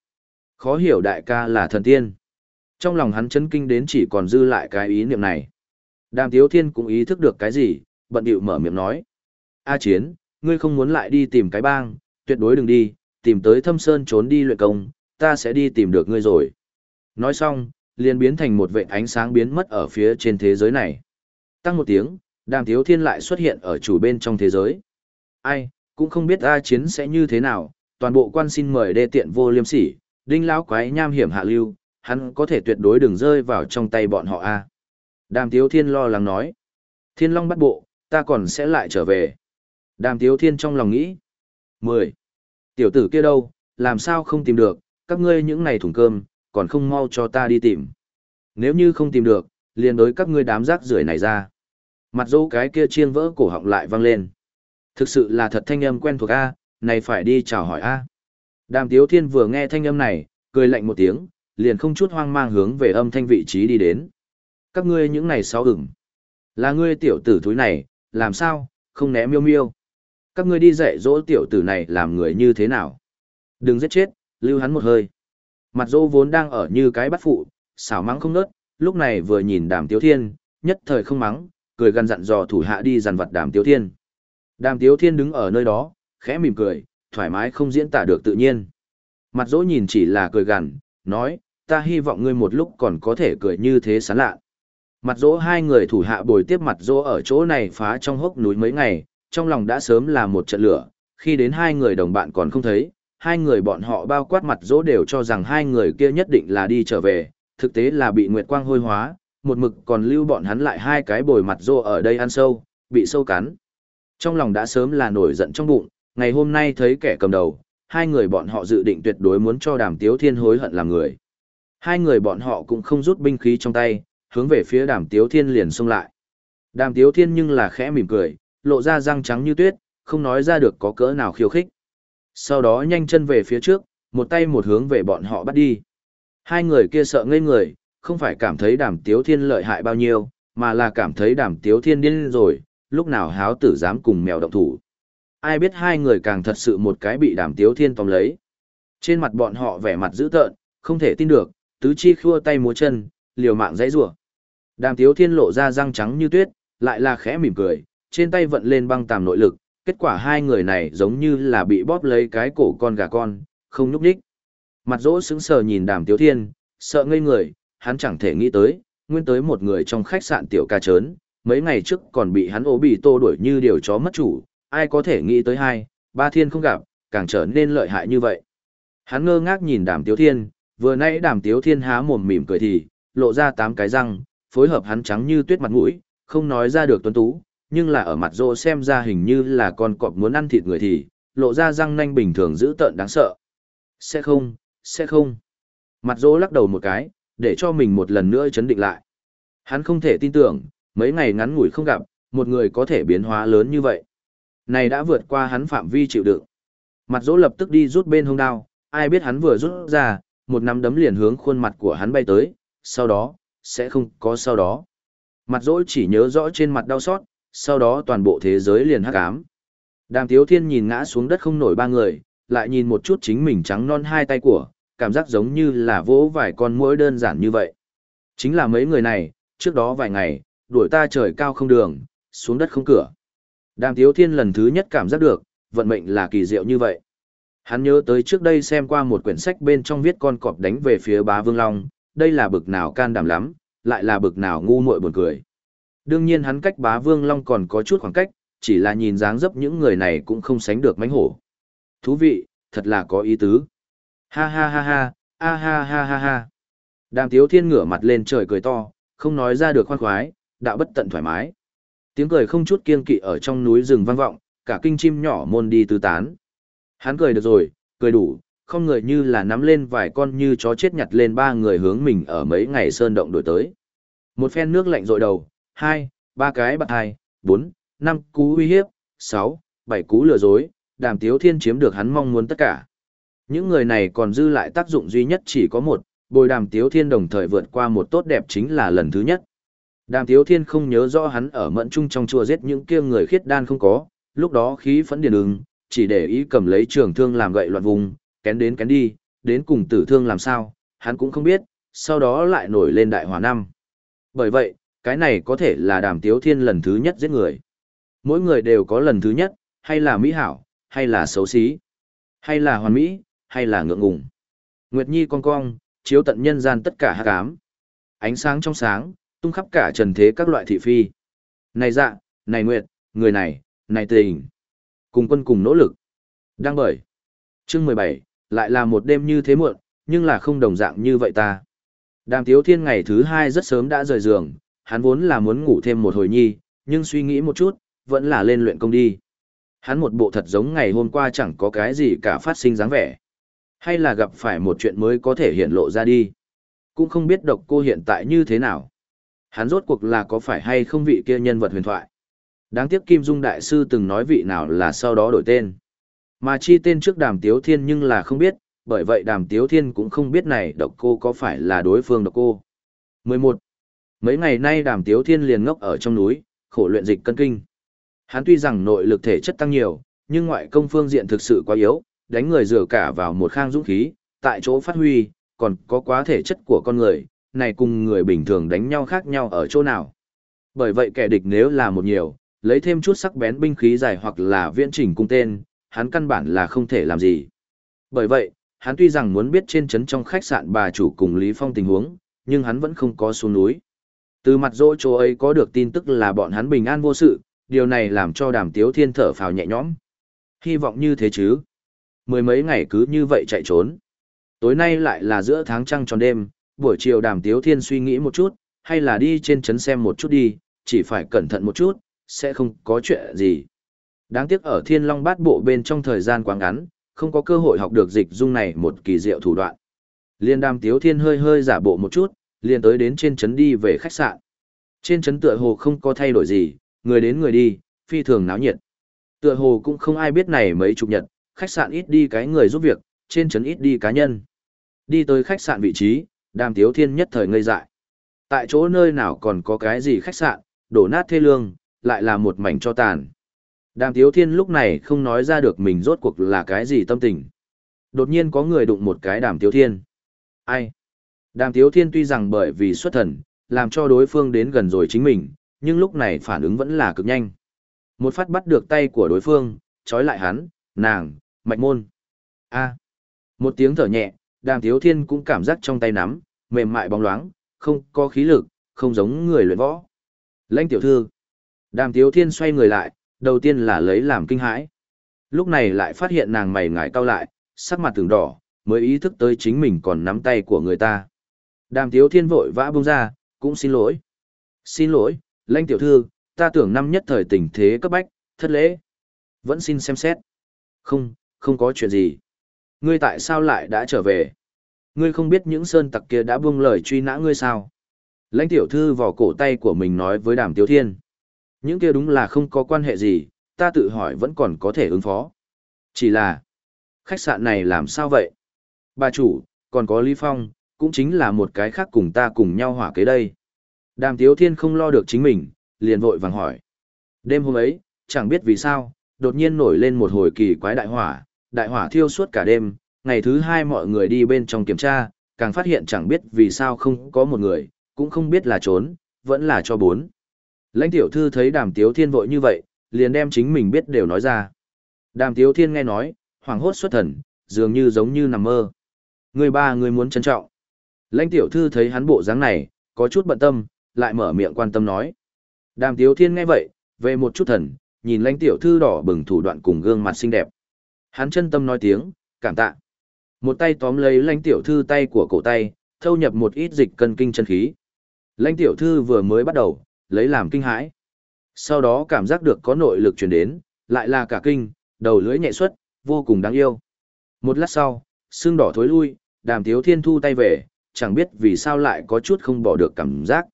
Speaker 1: Khó hiểu đại ca là thần tiên. Trong lòng hắn chấn kinh đến chỉ còn dư lại cái ý niệm này. Đàm Tiếu Thiên cũng ý thức được cái gì, bận điệu mở miệng nói. A Chiến, ngươi không muốn lại đi tìm cái bang, tuyệt đối đừng đi, tìm tới thâm sơn trốn đi luyện công, ta sẽ đi tìm được ngươi rồi. Nói xong, liền biến thành một vệ ánh sáng biến mất ở phía trên thế giới này. Tăng một tiếng, đàm thiếu Thiên lại xuất hiện ở chủ bên trong thế giới. Ai, cũng không biết A Chiến sẽ như thế nào, toàn bộ quan xin mời đê tiện vô liêm sỉ, đinh lão quái nham hiểm hạ lưu, hắn có thể tuyệt đối đừng rơi vào trong tay bọn họ a. Đàm thiếu Thiên lo lắng nói. Thiên Long bắt bộ, ta còn sẽ lại trở về. Đàm thiếu Thiên trong lòng nghĩ. 10. Tiểu tử kia đâu, làm sao không tìm được, các ngươi những này thùng cơm, còn không mau cho ta đi tìm. Nếu như không tìm được, liền đối các ngươi đám rác rưởi này ra. Mặt dỗ cái kia chiên vỡ cổ họng lại vang lên. Thực sự là thật thanh âm quen thuộc A, này phải đi chào hỏi A. Đàm Tiếu Thiên vừa nghe thanh âm này, cười lạnh một tiếng, liền không chút hoang mang hướng về âm thanh vị trí đi đến. Các ngươi những này sao ửng. Là ngươi tiểu tử thúi này, làm sao, không né miêu miêu. Các ngươi đi dạy dỗ tiểu tử này làm người như thế nào. Đừng giết chết, lưu hắn một hơi. Mặt dỗ vốn đang ở như cái bắt phụ, xảo mắng không nớt, lúc này vừa nhìn đàm tiếu thiên, nhất thời không mắng, cười gần dặn dò thủ hạ đi dằn vặt đàm tiếu thiên. Đàm tiếu thiên đứng ở nơi đó, khẽ mỉm cười, thoải mái không diễn tả được tự nhiên. Mặt dỗ nhìn chỉ là cười gằn, nói, ta hy vọng ngươi một lúc còn có thể cười như thế sán lạ. Mặt dỗ hai người thủ hạ bồi tiếp mặt dỗ ở chỗ này phá trong hốc núi mấy ngày, trong lòng đã sớm là một trận lửa, khi đến hai người đồng bạn còn không thấy, hai người bọn họ bao quát mặt dỗ đều cho rằng hai người kia nhất định là đi trở về, thực tế là bị Nguyệt Quang hôi hóa, một mực còn lưu bọn hắn lại hai cái bồi mặt rô ở đây ăn sâu, bị sâu cắn. Trong lòng đã sớm là nổi giận trong bụng, ngày hôm nay thấy kẻ cầm đầu, hai người bọn họ dự định tuyệt đối muốn cho đàm tiếu thiên hối hận làm người. Hai người bọn họ cũng không rút binh khí trong tay, hướng về phía đàm tiếu thiên liền xông lại. Đàm tiếu thiên nhưng là khẽ mỉm cười, lộ ra răng trắng như tuyết, không nói ra được có cỡ nào khiêu khích. Sau đó nhanh chân về phía trước, một tay một hướng về bọn họ bắt đi. Hai người kia sợ ngây người, không phải cảm thấy đàm tiếu thiên lợi hại bao nhiêu, mà là cảm thấy đàm tiếu thiên điên rồi, lúc nào háo tử dám cùng mèo động thủ. Ai biết hai người càng thật sự một cái bị đàm tiếu thiên tóm lấy. Trên mặt bọn họ vẻ mặt dữ tợn, không thể tin được, tứ chi khua tay múa chân, liều mạng dãy rủa. Đàm Tiếu Thiên lộ ra răng trắng như tuyết, lại là khẽ mỉm cười, trên tay vận lên băng tàm nội lực, kết quả hai người này giống như là bị bóp lấy cái cổ con gà con, không nhúc nhích. Mặt rỗ sững sờ nhìn Đàm Tiếu Thiên, sợ ngây người, hắn chẳng thể nghĩ tới, nguyên tới một người trong khách sạn tiểu ca trớn, mấy ngày trước còn bị hắn ố bị tô đuổi như điều chó mất chủ, ai có thể nghĩ tới hai, ba thiên không gặp, càng trở nên lợi hại như vậy. Hắn ngơ ngác nhìn Đàm Tiếu Thiên, vừa nãy đàm tiếu thiên há mồm mỉm cười thì, lộ ra tám cái răng, phối hợp hắn trắng như tuyết mặt mũi, không nói ra được tuấn tú, nhưng là ở mặt rô xem ra hình như là con cọp muốn ăn thịt người thì, lộ ra răng nanh bình thường dữ tợn đáng sợ. Sẽ không, sẽ không. Mặt dỗ lắc đầu một cái, để cho mình một lần nữa chấn định lại. Hắn không thể tin tưởng, mấy ngày ngắn ngủi không gặp, một người có thể biến hóa lớn như vậy. Này đã vượt qua hắn phạm vi chịu đựng. Mặt dỗ lập tức đi rút bên hông đao, ai biết hắn vừa rút ra, một nắm đấm liền hướng khuôn mặt của hắn bay tới, sau đó, sẽ không có sau đó. Mặt dỗ chỉ nhớ rõ trên mặt đau xót, sau đó toàn bộ thế giới liền hắc ám. Đàm Tiếu Thiên nhìn ngã xuống đất không nổi ba người, lại nhìn một chút chính mình trắng non hai tay của, cảm giác giống như là vỗ vài con muỗi đơn giản như vậy. Chính là mấy người này, trước đó vài ngày, đuổi ta trời cao không đường, xuống đất không cửa. Đàm Tiếu Thiên lần thứ nhất cảm giác được, vận mệnh là kỳ diệu như vậy. Hắn nhớ tới trước đây xem qua một quyển sách bên trong viết con cọp đánh về phía bá Vương Long, đây là bực nào can đảm lắm, lại là bực nào ngu muội buồn cười. Đương nhiên hắn cách bá Vương Long còn có chút khoảng cách, chỉ là nhìn dáng dấp những người này cũng không sánh được mánh hổ. Thú vị, thật là có ý tứ. Ha ha ha ha, a ha ha ha ha. Đàm Tiếu Thiên ngửa mặt lên trời cười to, không nói ra được khoan khoái, đạo bất tận thoải mái. Tiếng cười không chút kiên kỵ ở trong núi rừng vang vọng, cả kinh chim nhỏ môn đi tứ tán. Hắn cười được rồi, cười đủ, không người như là nắm lên vài con như chó chết nhặt lên ba người hướng mình ở mấy ngày sơn động đổi tới. Một phen nước lạnh rội đầu, hai, ba cái bạc hai, bốn, năm cú uy hiếp, sáu, bảy cú lừa dối, đàm tiếu thiên chiếm được hắn mong muốn tất cả. Những người này còn dư lại tác dụng duy nhất chỉ có một, bồi đàm tiếu thiên đồng thời vượt qua một tốt đẹp chính là lần thứ nhất. Đàm tiếu thiên không nhớ rõ hắn ở mẫn trung trong chùa giết những kia người khiết đan không có, lúc đó khí phẫn điền ứng, chỉ để ý cầm lấy trường thương làm gậy loạn vùng, kén đến kén đi, đến cùng tử thương làm sao, hắn cũng không biết, sau đó lại nổi lên đại hỏa năm. Bởi vậy, cái này có thể là đàm tiếu thiên lần thứ nhất giết người. Mỗi người đều có lần thứ nhất, hay là mỹ hảo, hay là xấu xí, hay là hoàn mỹ, hay là ngượng ngùng. Nguyệt Nhi con cong, chiếu tận nhân gian tất cả hắc ám. Ánh sáng trong sáng, tung khắp cả trần thế các loại thị phi. Này dạ, này nguyệt, người này, này tình. Cùng quân cùng nỗ lực. Đang bởi. Chương mười bảy lại là một đêm như thế muộn, nhưng là không đồng dạng như vậy ta. Đàm Tiếu Thiên ngày thứ hai rất sớm đã rời giường, hắn vốn là muốn ngủ thêm một hồi nhi, nhưng suy nghĩ một chút, vẫn là lên luyện công đi. Hắn một bộ thật giống ngày hôm qua chẳng có cái gì cả phát sinh dáng vẻ. Hay là gặp phải một chuyện mới có thể hiện lộ ra đi. Cũng không biết độc cô hiện tại như thế nào. Hắn rốt cuộc là có phải hay không vị kia nhân vật huyền thoại. Đáng tiếc Kim Dung Đại Sư từng nói vị nào là sau đó đổi tên. Mà chi tên trước đàm tiếu thiên nhưng là không biết, bởi vậy đàm tiếu thiên cũng không biết này độc cô có phải là đối phương độc cô. 11. Mấy ngày nay đàm tiếu thiên liền ngốc ở trong núi, khổ luyện dịch cân kinh. Hắn tuy rằng nội lực thể chất tăng nhiều, nhưng ngoại công phương diện thực sự quá yếu, đánh người dựa cả vào một khang dũng khí, tại chỗ phát huy, còn có quá thể chất của con người, này cùng người bình thường đánh nhau khác nhau ở chỗ nào. Bởi vậy kẻ địch nếu là một nhiều, lấy thêm chút sắc bén binh khí dài hoặc là viễn trình cung tên, hắn căn bản là không thể làm gì. Bởi vậy, hắn tuy rằng muốn biết trên trấn trong khách sạn bà chủ cùng Lý Phong tình huống, nhưng hắn vẫn không có xuống núi. Từ mặt dỗ chỗ ấy có được tin tức là bọn hắn bình an vô sự, điều này làm cho đàm tiếu thiên thở phào nhẹ nhõm. Hy vọng như thế chứ. Mười mấy ngày cứ như vậy chạy trốn. Tối nay lại là giữa tháng trăng tròn đêm, buổi chiều đàm tiếu thiên suy nghĩ một chút, hay là đi trên trấn xem một chút đi, chỉ phải cẩn thận một chút, sẽ không có chuyện gì. Đáng tiếc ở thiên long bát bộ bên trong thời gian quá ngắn, không có cơ hội học được dịch dung này một kỳ diệu thủ đoạn. Liên đàm tiếu thiên hơi hơi giả bộ một chút, liền tới đến trên trấn đi về khách sạn. Trên trấn tựa hồ không có thay đổi gì, người đến người đi, phi thường náo nhiệt. Tựa hồ cũng không ai biết này mấy chục nhật, khách sạn ít đi cái người giúp việc, trên trấn ít đi cá nhân. Đi tới khách sạn vị trí, đàm tiếu thiên nhất thời ngây dại. Tại chỗ nơi nào còn có cái gì khách sạn, đổ nát thê lương, lại là một mảnh cho tàn. Đàm tiếu thiên lúc này không nói ra được mình rốt cuộc là cái gì tâm tình. Đột nhiên có người đụng một cái đàm tiếu thiên. Ai? Đàm tiếu thiên tuy rằng bởi vì xuất thần, làm cho đối phương đến gần rồi chính mình, nhưng lúc này phản ứng vẫn là cực nhanh. Một phát bắt được tay của đối phương, trói lại hắn, nàng, mạch môn. A. Một tiếng thở nhẹ, đàm tiếu thiên cũng cảm giác trong tay nắm, mềm mại bóng loáng, không có khí lực, không giống người luyện võ. Lãnh tiểu thư. Đàm tiếu thiên xoay người lại, đầu tiên là lấy làm kinh hãi. Lúc này lại phát hiện nàng mày ngải cau lại, sắc mặt từng đỏ, mới ý thức tới chính mình còn nắm tay của người ta. Đàm tiếu thiên vội vã buông ra, cũng xin lỗi. Xin lỗi, lãnh tiểu thư, ta tưởng năm nhất thời tình thế cấp bách, thất lễ. Vẫn xin xem xét. Không, không có chuyện gì. Ngươi tại sao lại đã trở về? Ngươi không biết những sơn tặc kia đã buông lời truy nã ngươi sao? Lãnh tiểu thư vò cổ tay của mình nói với đàm tiếu thiên. Những kia đúng là không có quan hệ gì, ta tự hỏi vẫn còn có thể ứng phó. Chỉ là, khách sạn này làm sao vậy? Bà chủ, còn có Lý Phong, cũng chính là một cái khác cùng ta cùng nhau hỏa kế đây. Đàm Tiếu Thiên không lo được chính mình, liền vội vàng hỏi. Đêm hôm ấy, chẳng biết vì sao, đột nhiên nổi lên một hồi kỳ quái đại hỏa, đại hỏa thiêu suốt cả đêm, ngày thứ hai mọi người đi bên trong kiểm tra, càng phát hiện chẳng biết vì sao không có một người, cũng không biết là trốn, vẫn là cho bốn. Lãnh tiểu thư thấy đàm tiếu thiên vội như vậy, liền đem chính mình biết đều nói ra. Đàm tiếu thiên nghe nói, hoảng hốt xuất thần, dường như giống như nằm mơ. Người ba người muốn trân trọng. Lãnh tiểu thư thấy hắn bộ dáng này, có chút bận tâm, lại mở miệng quan tâm nói. Đàm tiếu thiên nghe vậy, về một chút thần, nhìn lãnh tiểu thư đỏ bừng thủ đoạn cùng gương mặt xinh đẹp. Hắn chân tâm nói tiếng, cảm tạ. Một tay tóm lấy lãnh tiểu thư tay của cổ tay, thâu nhập một ít dịch cân kinh chân khí. Lãnh tiểu thư vừa mới bắt đầu, lấy làm kinh hãi. Sau đó cảm giác được có nội lực truyền đến, lại là cả kinh, đầu lưỡi nhẹ xuất, vô cùng đáng yêu. Một lát sau, xương đỏ thối lui, đàm tiếu thiên thu tay về, chẳng biết vì sao lại có chút không bỏ được cảm giác.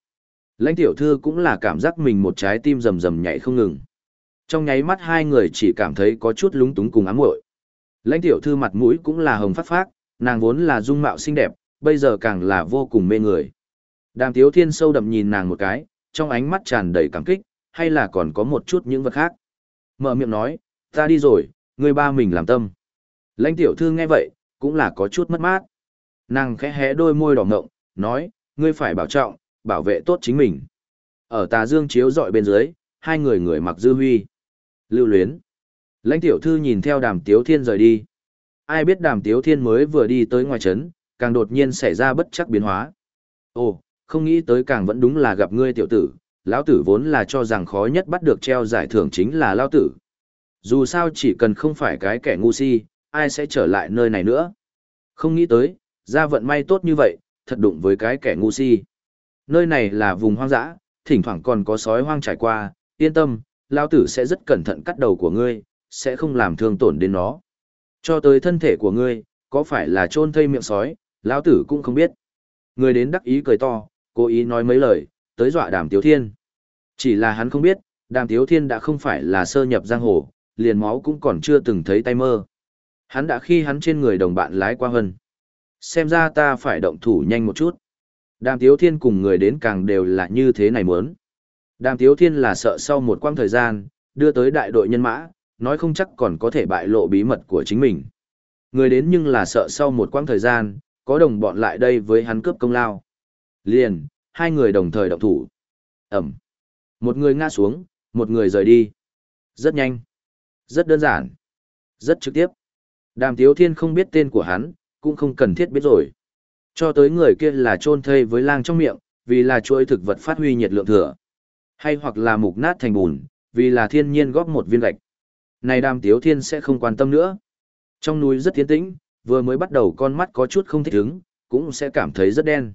Speaker 1: Lãnh tiểu thư cũng là cảm giác mình một trái tim rầm rầm nhảy không ngừng. Trong nháy mắt hai người chỉ cảm thấy có chút lúng túng cùng ám muội. Lãnh tiểu thư mặt mũi cũng là hồng phát phát, nàng vốn là dung mạo xinh đẹp, bây giờ càng là vô cùng mê người. Đàm tiếu thiên sâu đậm nhìn nàng một cái, trong ánh mắt tràn đầy cảm kích, hay là còn có một chút những vật khác. Mở miệng nói, ta đi rồi, người ba mình làm tâm. Lãnh tiểu thư nghe vậy, cũng là có chút mất mát. Nàng khẽ hé đôi môi đỏ ngộng, nói, ngươi phải bảo trọng, bảo vệ tốt chính mình. Ở tà dương chiếu dọi bên dưới, hai người người mặc dư huy. Lưu luyến. Lãnh tiểu thư nhìn theo đàm tiếu thiên rời đi. Ai biết đàm tiếu thiên mới vừa đi tới ngoài trấn, càng đột nhiên xảy ra bất chắc biến hóa. Ồ, không nghĩ tới càng vẫn đúng là gặp ngươi tiểu tử, lão tử vốn là cho rằng khó nhất bắt được treo giải thưởng chính là lão tử. Dù sao chỉ cần không phải cái kẻ ngu si, ai sẽ trở lại nơi này nữa. Không nghĩ tới, ra vận may tốt như vậy, thật đụng với cái kẻ ngu si. Nơi này là vùng hoang dã, thỉnh thoảng còn có sói hoang trải qua, yên tâm, lão tử sẽ rất cẩn thận cắt đầu của ngươi, sẽ không làm thương tổn đến nó. Cho tới thân thể của ngươi, có phải là trôn thây miệng sói, lão tử cũng không biết. Người đến đắc ý cười to, cố ý nói mấy lời, tới dọa đàm tiếu thiên. Chỉ là hắn không biết, đàm tiếu thiên đã không phải là sơ nhập giang hồ, liền máu cũng còn chưa từng thấy tay mơ. Hắn đã khi hắn trên người đồng bạn lái qua hơn. Xem ra ta phải động thủ nhanh một chút. Đàm tiếu thiên cùng người đến càng đều là như thế này muốn. Đàm tiếu thiên là sợ sau một quãng thời gian, đưa tới đại đội nhân mã, nói không chắc còn có thể bại lộ bí mật của chính mình. Người đến nhưng là sợ sau một quãng thời gian, có đồng bọn lại đây với hắn cướp công lao. Liền, hai người đồng thời động thủ. Ẩm. Một người ngã xuống, một người rời đi. Rất nhanh. Rất đơn giản. Rất trực tiếp. Đàm Tiếu Thiên không biết tên của hắn, cũng không cần thiết biết rồi. Cho tới người kia là trôn thây với lang trong miệng, vì là chuỗi thực vật phát huy nhiệt lượng thừa. Hay hoặc là mục nát thành bùn, vì là thiên nhiên góp một viên gạch. Này đàm tiếu thiên sẽ không quan tâm nữa. Trong núi rất tiến tĩnh, vừa mới bắt đầu con mắt có chút không thích ứng, cũng sẽ cảm thấy rất đen.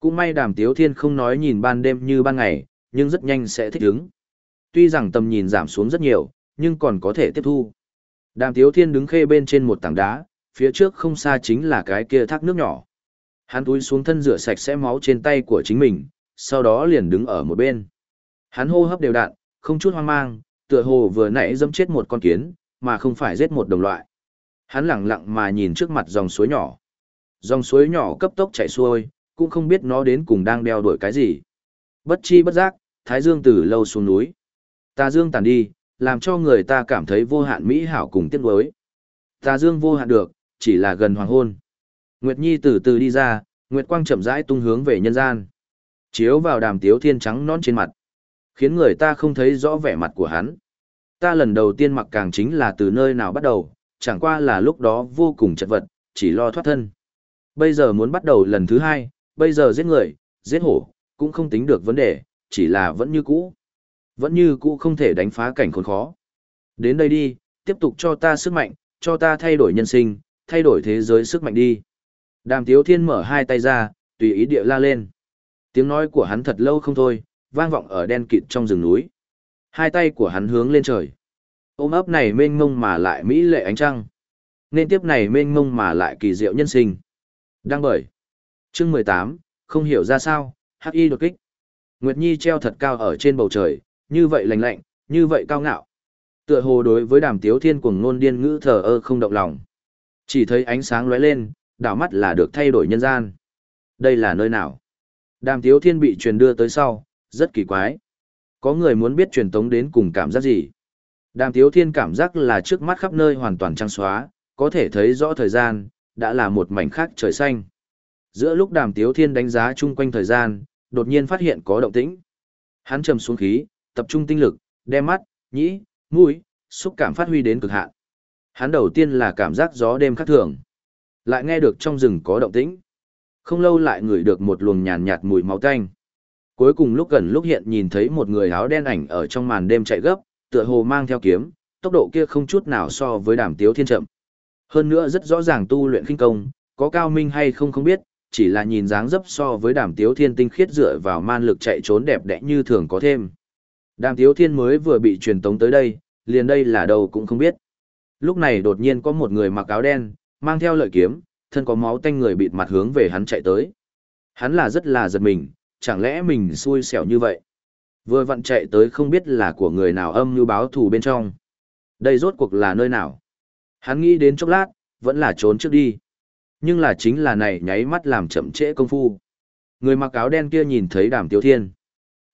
Speaker 1: Cũng may đàm tiếu thiên không nói nhìn ban đêm như ban ngày, nhưng rất nhanh sẽ thích ứng. Tuy rằng tầm nhìn giảm xuống rất nhiều, nhưng còn có thể tiếp thu. Đàm tiếu thiên đứng khê bên trên một tảng đá, phía trước không xa chính là cái kia thác nước nhỏ. Hắn túi xuống thân rửa sạch sẽ máu trên tay của chính mình, sau đó liền đứng ở một bên. Hắn hô hấp đều đặn, không chút hoang mang, tựa hồ vừa nãy dẫm chết một con kiến, mà không phải giết một đồng loại. Hắn lặng lặng mà nhìn trước mặt dòng suối nhỏ. Dòng suối nhỏ cấp tốc chảy xuôi, cũng không biết nó đến cùng đang đeo đuổi cái gì. Bất chi bất giác, Thái Dương từ lâu xuống núi. Tà Dương tàn đi, làm cho người ta cảm thấy vô hạn mỹ hảo cùng tiếc nuối. Tà Dương vô hạn được, chỉ là gần hoàng hôn. Nguyệt Nhi từ từ đi ra, Nguyệt Quang chậm rãi tung hướng về nhân gian. Chiếu vào đàm tiếu thiên trắng non trên mặt. Khiến người ta không thấy rõ vẻ mặt của hắn. Ta lần đầu tiên mặc càng chính là từ nơi nào bắt đầu, chẳng qua là lúc đó vô cùng chật vật, chỉ lo thoát thân. Bây giờ muốn bắt đầu lần thứ hai, bây giờ giết người, giết hổ, cũng không tính được vấn đề, chỉ là vẫn như cũ. Vẫn như cũ không thể đánh phá cảnh khốn khó. Đến đây đi, tiếp tục cho ta sức mạnh, cho ta thay đổi nhân sinh, thay đổi thế giới sức mạnh đi. Đàm Tiếu Thiên mở hai tay ra, tùy ý địa la lên. Tiếng nói của hắn thật lâu không thôi, vang vọng ở đen kịt trong rừng núi. Hai tay của hắn hướng lên trời. Ôm ấp này mênh mông mà lại mỹ lệ ánh trăng. Nên tiếp này mênh mông mà lại kỳ diệu nhân sinh. Đang bởi. Chương mười tám không hiểu ra sao, hắc y đột kích. Nguyệt Nhi treo thật cao ở trên bầu trời, như vậy lành lạnh, như vậy cao ngạo. Tựa hồ đối với đàm tiếu thiên cuồng nôn điên ngữ thờ ơ không động lòng. Chỉ thấy ánh sáng lóe lên, đảo mắt là được thay đổi nhân gian. Đây là nơi nào? Đàm tiếu thiên bị truyền đưa tới sau, rất kỳ quái. Có người muốn biết truyền tống đến cùng cảm giác gì? Đàm tiếu thiên cảm giác là trước mắt khắp nơi hoàn toàn trăng xóa, có thể thấy rõ thời gian, đã là một mảnh khác trời xanh. Giữa lúc đàm tiếu thiên đánh giá chung quanh thời gian, đột nhiên phát hiện có động tĩnh. Hắn trầm xuống khí, tập trung tinh lực, đem mắt, nhĩ, mũi, xúc cảm phát huy đến cực hạn. Hắn đầu tiên là cảm giác gió đêm khác thường. Lại nghe được trong rừng có động tĩnh. Không lâu lại ngửi được một luồng nhàn nhạt mùi máu tanh. Cuối cùng lúc gần lúc hiện nhìn thấy một người áo đen ảnh ở trong màn đêm chạy gấp, tựa hồ mang theo kiếm, tốc độ kia không chút nào so với đàm tiếu thiên chậm. Hơn nữa rất rõ ràng tu luyện khinh công, có cao minh hay không không biết, chỉ là nhìn dáng dấp so với đàm tiếu thiên tinh khiết dựa vào man lực chạy trốn đẹp đẽ như thường có thêm. Đàm tiếu thiên mới vừa bị truyền tống tới đây, liền đây là đầu cũng không biết. Lúc này đột nhiên có một người mặc áo đen, mang theo lợi kiếm, thân có máu tanh người bịt mặt hướng về hắn chạy tới. Hắn là rất là giật mình, chẳng lẽ mình xui xẻo như vậy. Vừa vặn chạy tới không biết là của người nào âm như báo thù bên trong. Đây rốt cuộc là nơi nào? Hắn nghĩ đến chốc lát, vẫn là trốn trước đi. Nhưng là chính là này nháy mắt làm chậm trễ công phu. Người mặc áo đen kia nhìn thấy đàm tiếu thiên.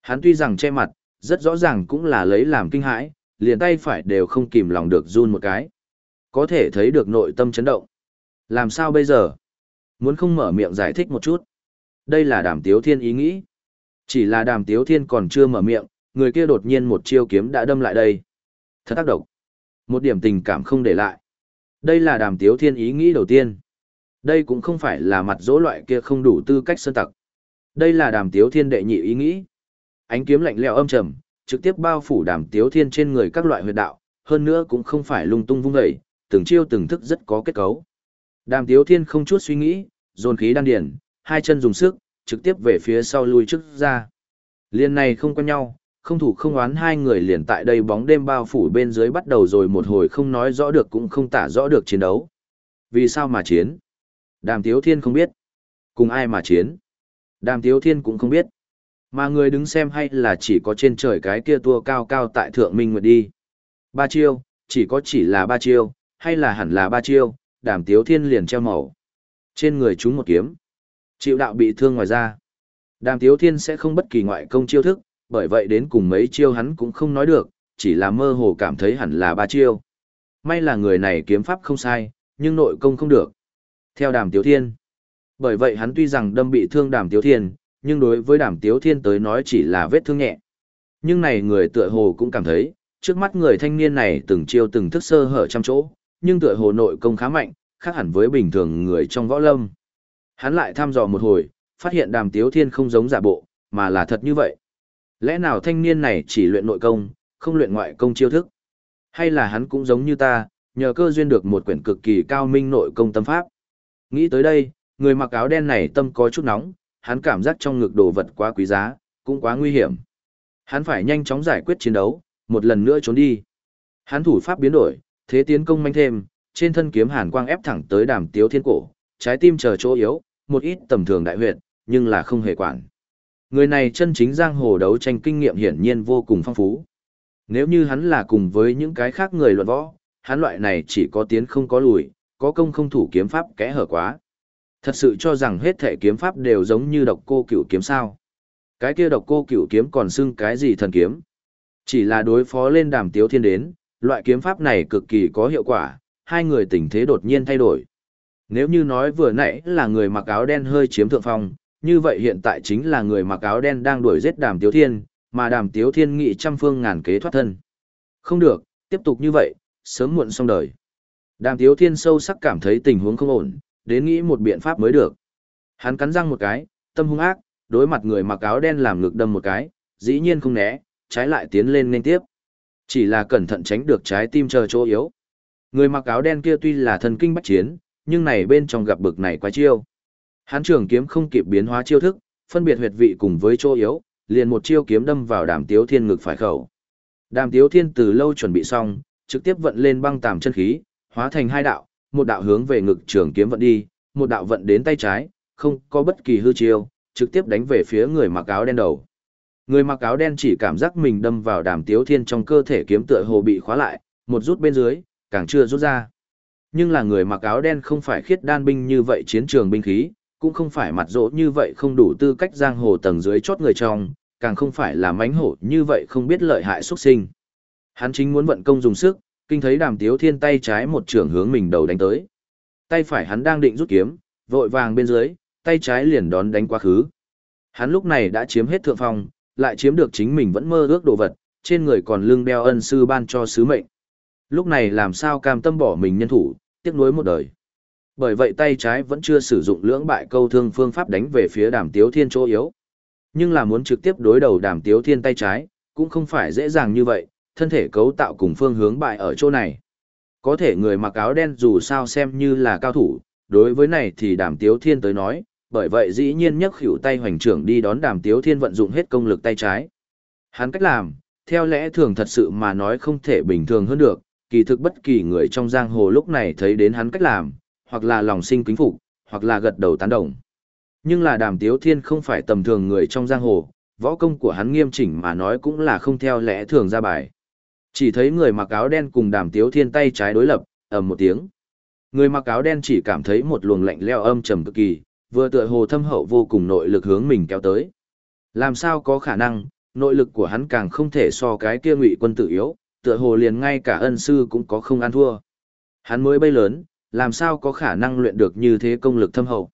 Speaker 1: Hắn tuy rằng che mặt, rất rõ ràng cũng là lấy làm kinh hãi, liền tay phải đều không kìm lòng được run một cái. Có thể thấy được nội tâm chấn động. Làm sao bây giờ? Muốn không mở miệng giải thích một chút. Đây là đàm tiếu thiên ý nghĩ. Chỉ là đàm tiếu thiên còn chưa mở miệng, người kia đột nhiên một chiêu kiếm đã đâm lại đây. Thật tác động. Một điểm tình cảm không để lại. Đây là đàm tiếu thiên ý nghĩ đầu tiên. Đây cũng không phải là mặt dỗ loại kia không đủ tư cách sơn tặc. Đây là đàm tiếu thiên đệ nhị ý nghĩ. Ánh kiếm lạnh lẽo âm trầm, trực tiếp bao phủ đàm tiếu thiên trên người các loại huyệt đạo, hơn nữa cũng không phải lung tung vung dậy, từng chiêu từng thức rất có kết cấu. Đàm tiếu thiên không chút suy nghĩ, dồn khí đan điển, hai chân dùng sức, trực tiếp về phía sau lui trước ra. Liên này không quen nhau, không thủ không oán hai người liền tại đây bóng đêm bao phủ bên dưới bắt đầu rồi một hồi không nói rõ được cũng không tả rõ được chiến đấu. Vì sao mà chiến? Đàm Tiếu Thiên không biết. Cùng ai mà chiến? Đàm Tiếu Thiên cũng không biết. Mà người đứng xem hay là chỉ có trên trời cái kia tua cao cao tại thượng minh nguyệt đi. Ba chiêu, chỉ có chỉ là ba chiêu, hay là hẳn là ba chiêu, đàm tiếu thiên liền treo màu. Trên người chúng một kiếm. Chịu đạo bị thương ngoài ra. Đàm tiếu thiên sẽ không bất kỳ ngoại công chiêu thức, bởi vậy đến cùng mấy chiêu hắn cũng không nói được, chỉ là mơ hồ cảm thấy hẳn là ba chiêu. May là người này kiếm pháp không sai, nhưng nội công không được. Theo đàm tiếu thiên. Bởi vậy hắn tuy rằng đâm bị thương đàm tiếu thiên, nhưng đối với đàm tiếu thiên tới nói chỉ là vết thương nhẹ. Nhưng này người tựa hồ cũng cảm thấy, trước mắt người thanh niên này từng chiêu từng thức sơ hở trăm chỗ, nhưng tựa hồ nội công khá mạnh, khác hẳn với bình thường người trong võ lâm. Hắn lại thăm dò một hồi, phát hiện đàm tiếu thiên không giống giả bộ, mà là thật như vậy. Lẽ nào thanh niên này chỉ luyện nội công, không luyện ngoại công chiêu thức? Hay là hắn cũng giống như ta, nhờ cơ duyên được một quyển cực kỳ cao minh nội công tâm pháp? Nghĩ tới đây, người mặc áo đen này tâm có chút nóng, hắn cảm giác trong ngực đồ vật quá quý giá, cũng quá nguy hiểm. Hắn phải nhanh chóng giải quyết chiến đấu, một lần nữa trốn đi. Hắn thủ pháp biến đổi, thế tiến công manh thêm, trên thân kiếm hàn quang ép thẳng tới đàm tiếu thiên cổ, trái tim chờ chỗ yếu, một ít tầm thường đại huyệt, nhưng là không hề quản. Người này chân chính giang hồ đấu tranh kinh nghiệm hiển nhiên vô cùng phong phú. Nếu như hắn là cùng với những cái khác người luận võ, hắn loại này chỉ có tiến không có lùi, có công không thủ kiếm pháp kẽ hở quá. Thật sự cho rằng hết thể kiếm pháp đều giống như độc cô cửu kiếm sao. Cái kia độc cô cửu kiếm còn xưng cái gì thần kiếm. Chỉ là đối phó lên đàm tiếu thiên đến, loại kiếm pháp này cực kỳ có hiệu quả, hai người tình thế đột nhiên thay đổi. Nếu như nói vừa nãy là người mặc áo đen hơi chiếm thượng phong, như vậy hiện tại chính là người mặc áo đen đang đuổi giết đàm tiếu thiên, mà đàm tiếu thiên nghị trăm phương ngàn kế thoát thân. Không được, tiếp tục như vậy, sớm muộn xong đời. Đàm tiếu thiên sâu sắc cảm thấy tình huống không ổn, đến nghĩ một biện pháp mới được. Hắn cắn răng một cái, tâm hung ác, đối mặt người mặc áo đen làm ngực đâm một cái, dĩ nhiên không né, trái lại tiến lên nên tiếp. Chỉ là cẩn thận tránh được trái tim chờ chỗ yếu. Người mặc áo đen kia tuy là thần kinh bách chiến, nhưng này bên trong gặp bực này quái chiêu. Hán trường kiếm không kịp biến hóa chiêu thức, phân biệt huyệt vị cùng với chỗ yếu, liền một chiêu kiếm đâm vào đàm tiếu thiên ngực phải khẩu. Đàm tiếu thiên từ lâu chuẩn bị xong, trực tiếp vận lên băng tàm chân khí, hóa thành hai đạo, một đạo hướng về ngực trường kiếm vận đi, một đạo vận đến tay trái, không có bất kỳ hư chiêu, trực tiếp đánh về phía người mặc áo đen đầu. Người mặc áo đen chỉ cảm giác mình đâm vào đàm tiếu thiên trong cơ thể kiếm tựa hồ bị khóa lại, một rút bên dưới, càng chưa rút ra. Nhưng là người mặc áo đen không phải khiết đan binh như vậy chiến trường binh khí, cũng không phải mặt rỗ như vậy không đủ tư cách giang hồ tầng dưới chót người trong, càng không phải là mánh hổ như vậy không biết lợi hại xuất sinh. Hắn chính muốn vận công dùng sức, kinh thấy đàm tiếu thiên tay trái một trường hướng mình đầu đánh tới. Tay phải hắn đang định rút kiếm, vội vàng bên dưới, tay trái liền đón đánh quá khứ. Hắn lúc này đã chiếm hết thượng phong, lại chiếm được chính mình vẫn mơ ước đồ vật, trên người còn lưng đeo ân sư ban cho sứ mệnh. Lúc này làm sao cam tâm bỏ mình nhân thủ, tiếc nuối một đời. Bởi vậy tay trái vẫn chưa sử dụng lưỡng bại câu thương phương pháp đánh về phía đàm tiếu thiên chỗ yếu. Nhưng là muốn trực tiếp đối đầu đàm tiếu thiên tay trái, cũng không phải dễ dàng như vậy, thân thể cấu tạo cùng phương hướng bại ở chỗ này. Có thể người mặc áo đen dù sao xem như là cao thủ, đối với này thì đàm tiếu thiên tới nói, bởi vậy dĩ nhiên nhấc khỉu tay hoành trưởng đi đón đàm tiếu thiên vận dụng hết công lực tay trái. Hắn cách làm, theo lẽ thường thật sự mà nói không thể bình thường hơn được, kỳ thực bất kỳ người trong giang hồ lúc này thấy đến hắn cách làm, hoặc là lòng sinh kính phục, hoặc là gật đầu tán đồng. Nhưng là đàm tiếu thiên không phải tầm thường người trong giang hồ, võ công của hắn nghiêm chỉnh mà nói cũng là không theo lẽ thường ra bài. Chỉ thấy người mặc áo đen cùng đàm tiếu thiên tay trái đối lập, ầm một tiếng. Người mặc áo đen chỉ cảm thấy một luồng lạnh leo âm trầm cực kỳ, vừa tựa hồ thâm hậu vô cùng nội lực hướng mình kéo tới. Làm sao có khả năng, nội lực của hắn càng không thể so cái kia ngụy quân tử yếu, tựa hồ liền ngay cả ân sư cũng có không ăn thua. Hắn mới bay lớn, làm sao có khả năng luyện được như thế công lực thâm hậu.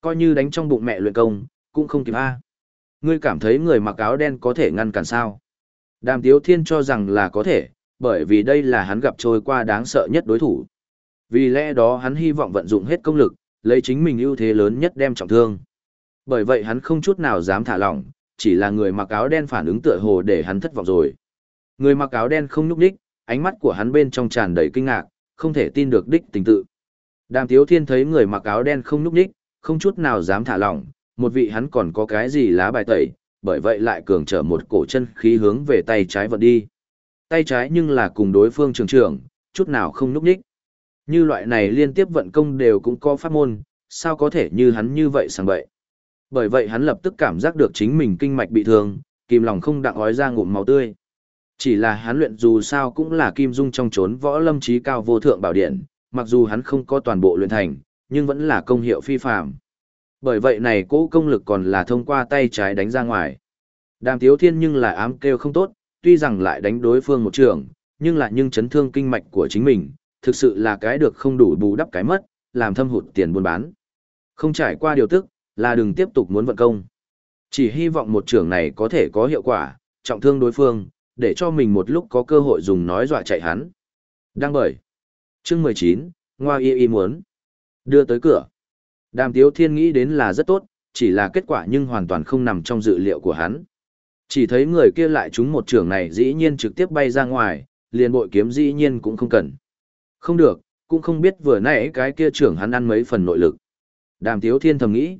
Speaker 1: Coi như đánh trong bụng mẹ luyện công, cũng không kịp A. Ngươi cảm thấy người mặc áo đen có thể ngăn cản sao? Đàm Tiếu Thiên cho rằng là có thể, bởi vì đây là hắn gặp trôi qua đáng sợ nhất đối thủ. Vì lẽ đó hắn hy vọng vận dụng hết công lực, lấy chính mình ưu thế lớn nhất đem trọng thương. Bởi vậy hắn không chút nào dám thả lỏng, chỉ là người mặc áo đen phản ứng tựa hồ để hắn thất vọng rồi. Người mặc áo đen không nhúc đích, ánh mắt của hắn bên trong tràn đầy kinh ngạc, không thể tin được đích tình tự. Đàm Tiếu Thiên thấy người mặc áo đen không nhúc đích, không chút nào dám thả lỏng, một vị hắn còn có cái gì lá bài tẩy, bởi vậy lại cường trở một cổ chân khí hướng về tay trái vận đi. Tay trái nhưng là cùng đối phương trường trưởng, chút nào không nhúc đích. Như loại này liên tiếp vận công đều cũng có pháp môn, sao có thể như hắn như vậy sang vậy. Bởi vậy hắn lập tức cảm giác được chính mình kinh mạch bị thương, kìm lòng không đặng ói ra ngụm máu tươi. Chỉ là hắn luyện dù sao cũng là kim dung trong chốn võ lâm trí cao vô thượng bảo điện, mặc dù hắn không có toàn bộ luyện thành, nhưng vẫn là công hiệu phi phàm. Bởi vậy này cố công lực còn là thông qua tay trái đánh ra ngoài. Đàm Tiếu Thiên nhưng lại ám kêu không tốt, tuy rằng lại đánh đối phương một trường, nhưng lại nhưng chấn thương kinh mạch của chính mình, thực sự là cái được không đủ bù đắp cái mất, làm thâm hụt tiền buôn bán. Không trải qua điều tức, là đừng tiếp tục muốn vận công. Chỉ hy vọng một trường này có thể có hiệu quả, trọng thương đối phương, để cho mình một lúc có cơ hội dùng nói dọa chạy hắn. Đang bởi. Chương 19, Ngoa y y muốn. Đưa tới cửa. Đàm Tiếu Thiên nghĩ đến là rất tốt, chỉ là kết quả nhưng hoàn toàn không nằm trong dự liệu của hắn. Chỉ thấy người kia lại trúng một trường này dĩ nhiên trực tiếp bay ra ngoài, liền bội kiếm dĩ nhiên cũng không cần. Không được, cũng không biết vừa nãy cái kia trưởng hắn ăn mấy phần nội lực. Đàm Tiếu Thiên thầm nghĩ.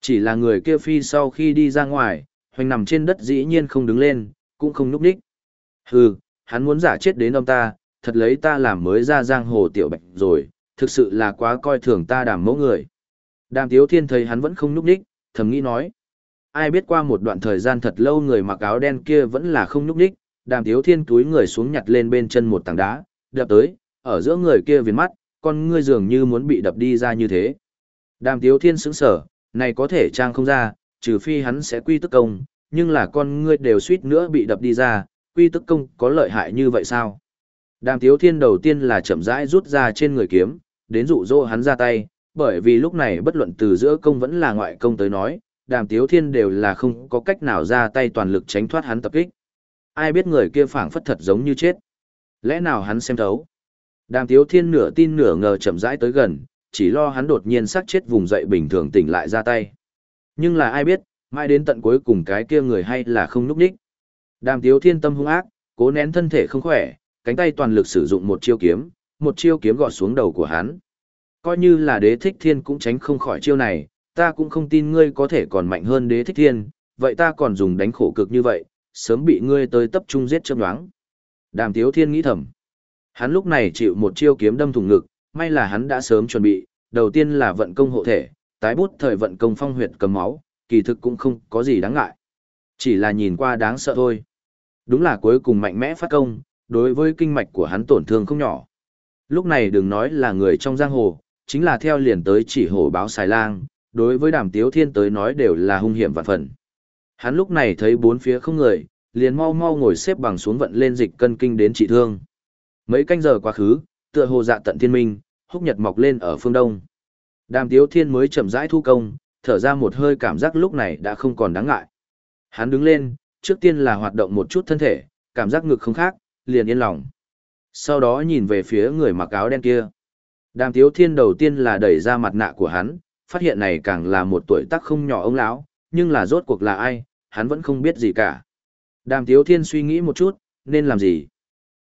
Speaker 1: Chỉ là người kia phi sau khi đi ra ngoài, hoành nằm trên đất dĩ nhiên không đứng lên, cũng không núp đích. Hừ, hắn muốn giả chết đến ông ta, thật lấy ta làm mới ra giang hồ tiểu bạch rồi, thực sự là quá coi thường ta đàm mẫu người. Đàm Tiếu Thiên thấy hắn vẫn không núp đích, thầm nghĩ nói. Ai biết qua một đoạn thời gian thật lâu người mặc áo đen kia vẫn là không núp đích, đàm Tiếu Thiên túi người xuống nhặt lên bên chân một tảng đá, đập tới, ở giữa người kia viền mắt, con ngươi dường như muốn bị đập đi ra như thế. Đàm Tiếu Thiên sững sở, này có thể trang không ra, trừ phi hắn sẽ quy tức công, nhưng là con ngươi đều suýt nữa bị đập đi ra, quy tức công có lợi hại như vậy sao? Đàm Tiếu Thiên đầu tiên là chậm rãi rút ra trên người kiếm, đến dụ dỗ hắn ra tay, bởi vì lúc này bất luận từ giữa công vẫn là ngoại công tới nói, Đàm Tiếu Thiên đều là không có cách nào ra tay toàn lực tránh thoát hắn tập kích. Ai biết người kia phảng phất thật giống như chết. Lẽ nào hắn xem thấu? Đàm Tiếu Thiên nửa tin nửa ngờ chậm rãi tới gần, chỉ lo hắn đột nhiên sắc chết vùng dậy bình thường tỉnh lại ra tay. Nhưng là ai biết, mai đến tận cuối cùng cái kia người hay là không núp đích. Đàm Tiếu Thiên tâm hung ác, cố nén thân thể không khỏe, cánh tay toàn lực sử dụng một chiêu kiếm, một chiêu kiếm gọt xuống đầu của hắn. Coi như là đế thích thiên cũng tránh không khỏi chiêu này, ta cũng không tin ngươi có thể còn mạnh hơn đế thích thiên, vậy ta còn dùng đánh khổ cực như vậy, sớm bị ngươi tới tập trung giết châm đoáng. Đàm Tiếu Thiên nghĩ thầm. Hắn lúc này chịu một chiêu kiếm đâm thủng ngực, may là hắn đã sớm chuẩn bị, đầu tiên là vận công hộ thể, tái bút thời vận công phong huyệt cầm máu, kỳ thực cũng không có gì đáng ngại. Chỉ là nhìn qua đáng sợ thôi. Đúng là cuối cùng mạnh mẽ phát công, đối với kinh mạch của hắn tổn thương không nhỏ. Lúc này đừng nói là người trong giang hồ, chính là theo liền tới chỉ hổ báo xài lang, đối với đàm tiếu thiên tới nói đều là hung hiểm vạn phần. Hắn lúc này thấy bốn phía không người, liền mau mau ngồi xếp bằng xuống vận lên dịch cân kinh đến trị thương. Mấy canh giờ quá khứ, tựa hồ dạ tận thiên minh, húc nhật mọc lên ở phương đông. Đàm tiếu thiên mới chậm rãi thu công, thở ra một hơi cảm giác lúc này đã không còn đáng ngại. Hắn đứng lên, trước tiên là hoạt động một chút thân thể, cảm giác ngực không khác, liền yên lòng. Sau đó nhìn về phía người mặc áo đen kia. Đàm tiếu thiên đầu tiên là đẩy ra mặt nạ của hắn, phát hiện này càng là một tuổi tác không nhỏ ông lão, nhưng là rốt cuộc là ai, hắn vẫn không biết gì cả. Đàm tiếu thiên suy nghĩ một chút, nên làm gì?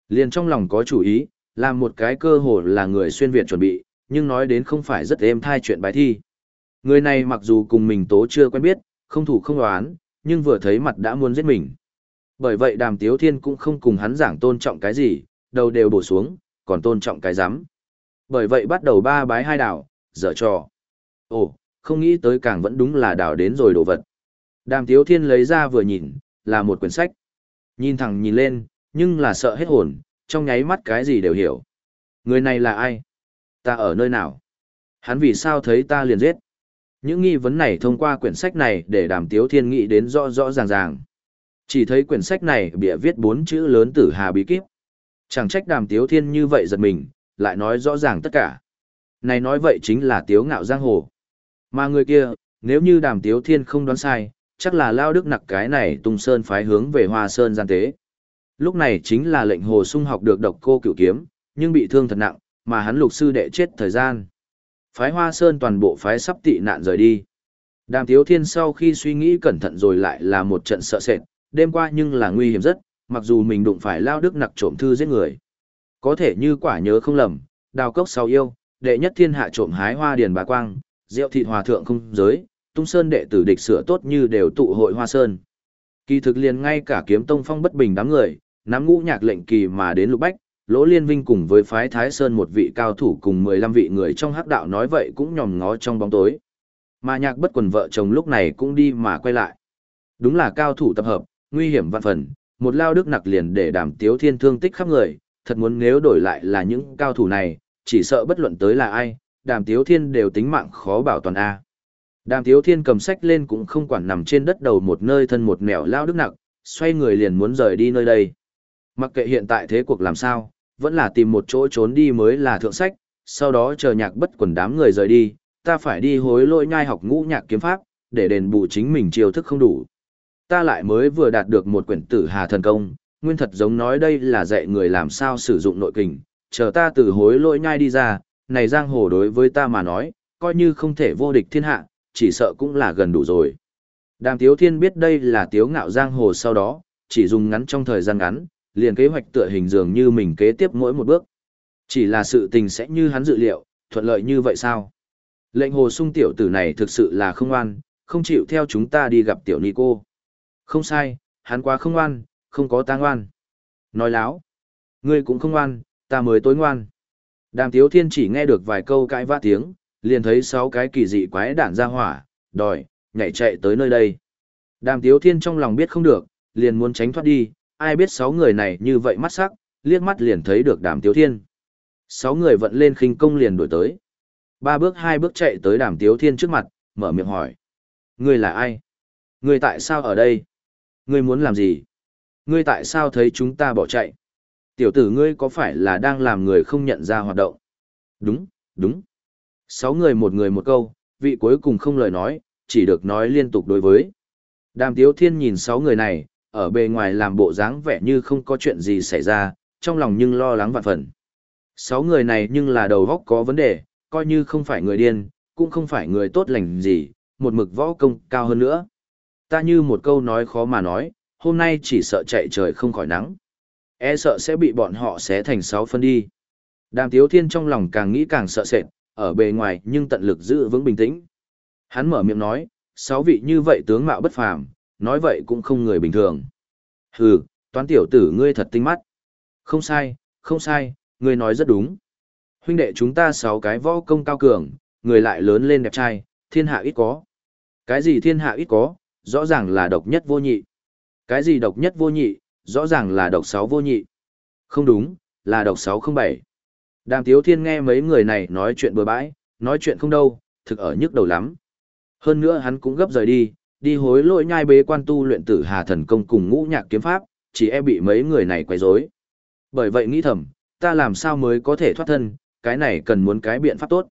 Speaker 1: Liền trong lòng có chủ ý, làm một cái cơ hội là người xuyên Việt chuẩn bị, nhưng nói đến không phải rất êm thai chuyện bài thi. Người này mặc dù cùng mình tố chưa quen biết, không thủ không đoán, nhưng vừa thấy mặt đã muốn giết mình. Bởi vậy đàm tiếu thiên cũng không cùng hắn giảng tôn trọng cái gì, đầu đều bổ xuống, còn tôn trọng cái giám. Bởi vậy bắt đầu ba bái hai đảo, dở trò. Ồ, không nghĩ tới càng vẫn đúng là đảo đến rồi đồ vật. Đàm tiếu thiên lấy ra vừa nhìn, là một quyển sách. Nhìn thẳng nhìn lên, nhưng là sợ hết hồn, trong nháy mắt cái gì đều hiểu. Người này là ai? Ta ở nơi nào? Hắn vì sao thấy ta liền giết? Những nghi vấn này thông qua quyển sách này để đàm tiếu thiên nghĩ đến rõ rõ ràng ràng. Chỉ thấy quyển sách này bịa viết bốn chữ lớn tử hà bí kíp. Chẳng trách đàm tiếu thiên như vậy giật mình, lại nói rõ ràng tất cả. Này nói vậy chính là tiếu ngạo giang hồ. Mà người kia, nếu như đàm tiếu thiên không đoán sai, chắc là lao đức nặc cái này tung sơn phái hướng về hoa sơn gian tế. Lúc này chính là lệnh hồ sung học được độc cô cửu kiếm, nhưng bị thương thật nặng, mà hắn lục sư đệ chết thời gian. Phái hoa sơn toàn bộ phái sắp tị nạn rời đi. Đàm tiếu thiên sau khi suy nghĩ cẩn thận rồi lại là một trận sợ sệt, đêm qua nhưng là nguy hiểm rất, mặc dù mình đụng phải lao đức nặc trộm thư giết người. Có thể như quả nhớ không lầm, đào cốc sau yêu, đệ nhất thiên hạ trộm hái hoa điền bà quang, rượu thịt hòa thượng không giới, tung sơn đệ tử địch sửa tốt như đều tụ hội hoa sơn. Kỳ thực liền ngay cả kiếm tông phong bất bình đám người, nắm ngũ nhạc lệnh kỳ mà đến lục bách, lỗ liên vinh cùng với phái thái sơn một vị cao thủ cùng mười lăm vị người trong hắc đạo nói vậy cũng nhòm ngó trong bóng tối. Mà nhạc bất quần vợ chồng lúc này cũng đi mà quay lại. Đúng là cao thủ tập hợp, nguy hiểm vạn phần, một lao đức nặc liền để đảm tiếu thiên thương tích khắp người, thật muốn nếu đổi lại là những cao thủ này, chỉ sợ bất luận tới là ai, đàm tiếu thiên đều tính mạng khó bảo toàn A. Đàm tiếu thiên cầm sách lên cũng không quản nằm trên đất đầu một nơi thân một mẻo lao đức nặc, xoay người liền muốn rời đi nơi đây. Mặc kệ hiện tại thế cuộc làm sao, vẫn là tìm một chỗ trốn đi mới là thượng sách, sau đó chờ nhạc bất quần đám người rời đi, ta phải đi hối lỗi nhai học ngũ nhạc kiếm pháp, để đền bù chính mình chiêu thức không đủ. Ta lại mới vừa đạt được một quyển tử hà thần công, nguyên thật giống nói đây là dạy người làm sao sử dụng nội kình, chờ ta từ hối lỗi nhai đi ra, này giang hồ đối với ta mà nói, coi như không thể vô địch thiên hạ, chỉ sợ cũng là gần đủ rồi. Đàm Tiếu Thiên biết đây là tiếu ngạo giang hồ sau đó, chỉ dùng ngắn trong thời gian ngắn, liền kế hoạch tựa hình dường như mình kế tiếp mỗi một bước. Chỉ là sự tình sẽ như hắn dự liệu, thuận lợi như vậy sao? Lệnh hồ sung tiểu tử này thực sự là không an, không chịu theo chúng ta đi gặp tiểu Nico. cô. Không sai, hắn quá không ngoan, không có ta ngoan. Nói láo. Ngươi cũng không ngoan, ta mới tối ngoan. Đàm Tiếu Thiên chỉ nghe được vài câu cãi vã tiếng, liền thấy sáu cái kỳ dị quái đản ra hỏa, đòi, nhảy chạy tới nơi đây. Đàm Tiếu Thiên trong lòng biết không được, liền muốn tránh thoát đi, ai biết sáu người này như vậy mắt sắc, liếc mắt liền thấy được Đàm Tiếu Thiên. Sáu người vận lên khinh công liền đuổi tới. Ba bước hai bước chạy tới Đàm Tiếu Thiên trước mặt, mở miệng hỏi. Ngươi là ai? Ngươi tại sao ở đây? Ngươi muốn làm gì? Ngươi tại sao thấy chúng ta bỏ chạy? Tiểu tử ngươi có phải là đang làm người không nhận ra hoạt động? Đúng, đúng. Sáu người một người một câu, vị cuối cùng không lời nói, chỉ được nói liên tục đối với. Đàm Tiếu Thiên nhìn sáu người này, ở bề ngoài làm bộ dáng vẻ như không có chuyện gì xảy ra, trong lòng nhưng lo lắng vạn phần. Sáu người này nhưng là đầu góc có vấn đề, coi như không phải người điên, cũng không phải người tốt lành gì, một mực võ công cao hơn nữa. Ta như một câu nói khó mà nói, hôm nay chỉ sợ chạy trời không khỏi nắng. E sợ sẽ bị bọn họ xé thành sáu phân đi. Đàm Tiếu Thiên trong lòng càng nghĩ càng sợ sệt, ở bề ngoài nhưng tận lực giữ vững bình tĩnh. Hắn mở miệng nói, sáu vị như vậy tướng mạo bất phàm, nói vậy cũng không người bình thường. Hừ, toán tiểu tử ngươi thật tinh mắt. Không sai, không sai, ngươi nói rất đúng. Huynh đệ chúng ta sáu cái võ công cao cường, người lại lớn lên đẹp trai, thiên hạ ít có. Cái gì thiên hạ ít có, rõ ràng là độc nhất vô nhị. Cái gì độc nhất vô nhị, rõ ràng là độc sáu vô nhị. Không đúng, là độc sáu không bảy. Đàm Tiếu Thiên nghe mấy người này nói chuyện bừa bãi, nói chuyện không đâu, thực ở nhức đầu lắm. Hơn nữa hắn cũng gấp rời đi, đi hối lỗi nhai bế quan tu luyện tử hà thần công cùng ngũ nhạc kiếm pháp, chỉ e bị mấy người này quấy rối. Bởi vậy nghĩ thầm, ta làm sao mới có thể thoát thân, cái này cần muốn cái biện pháp tốt.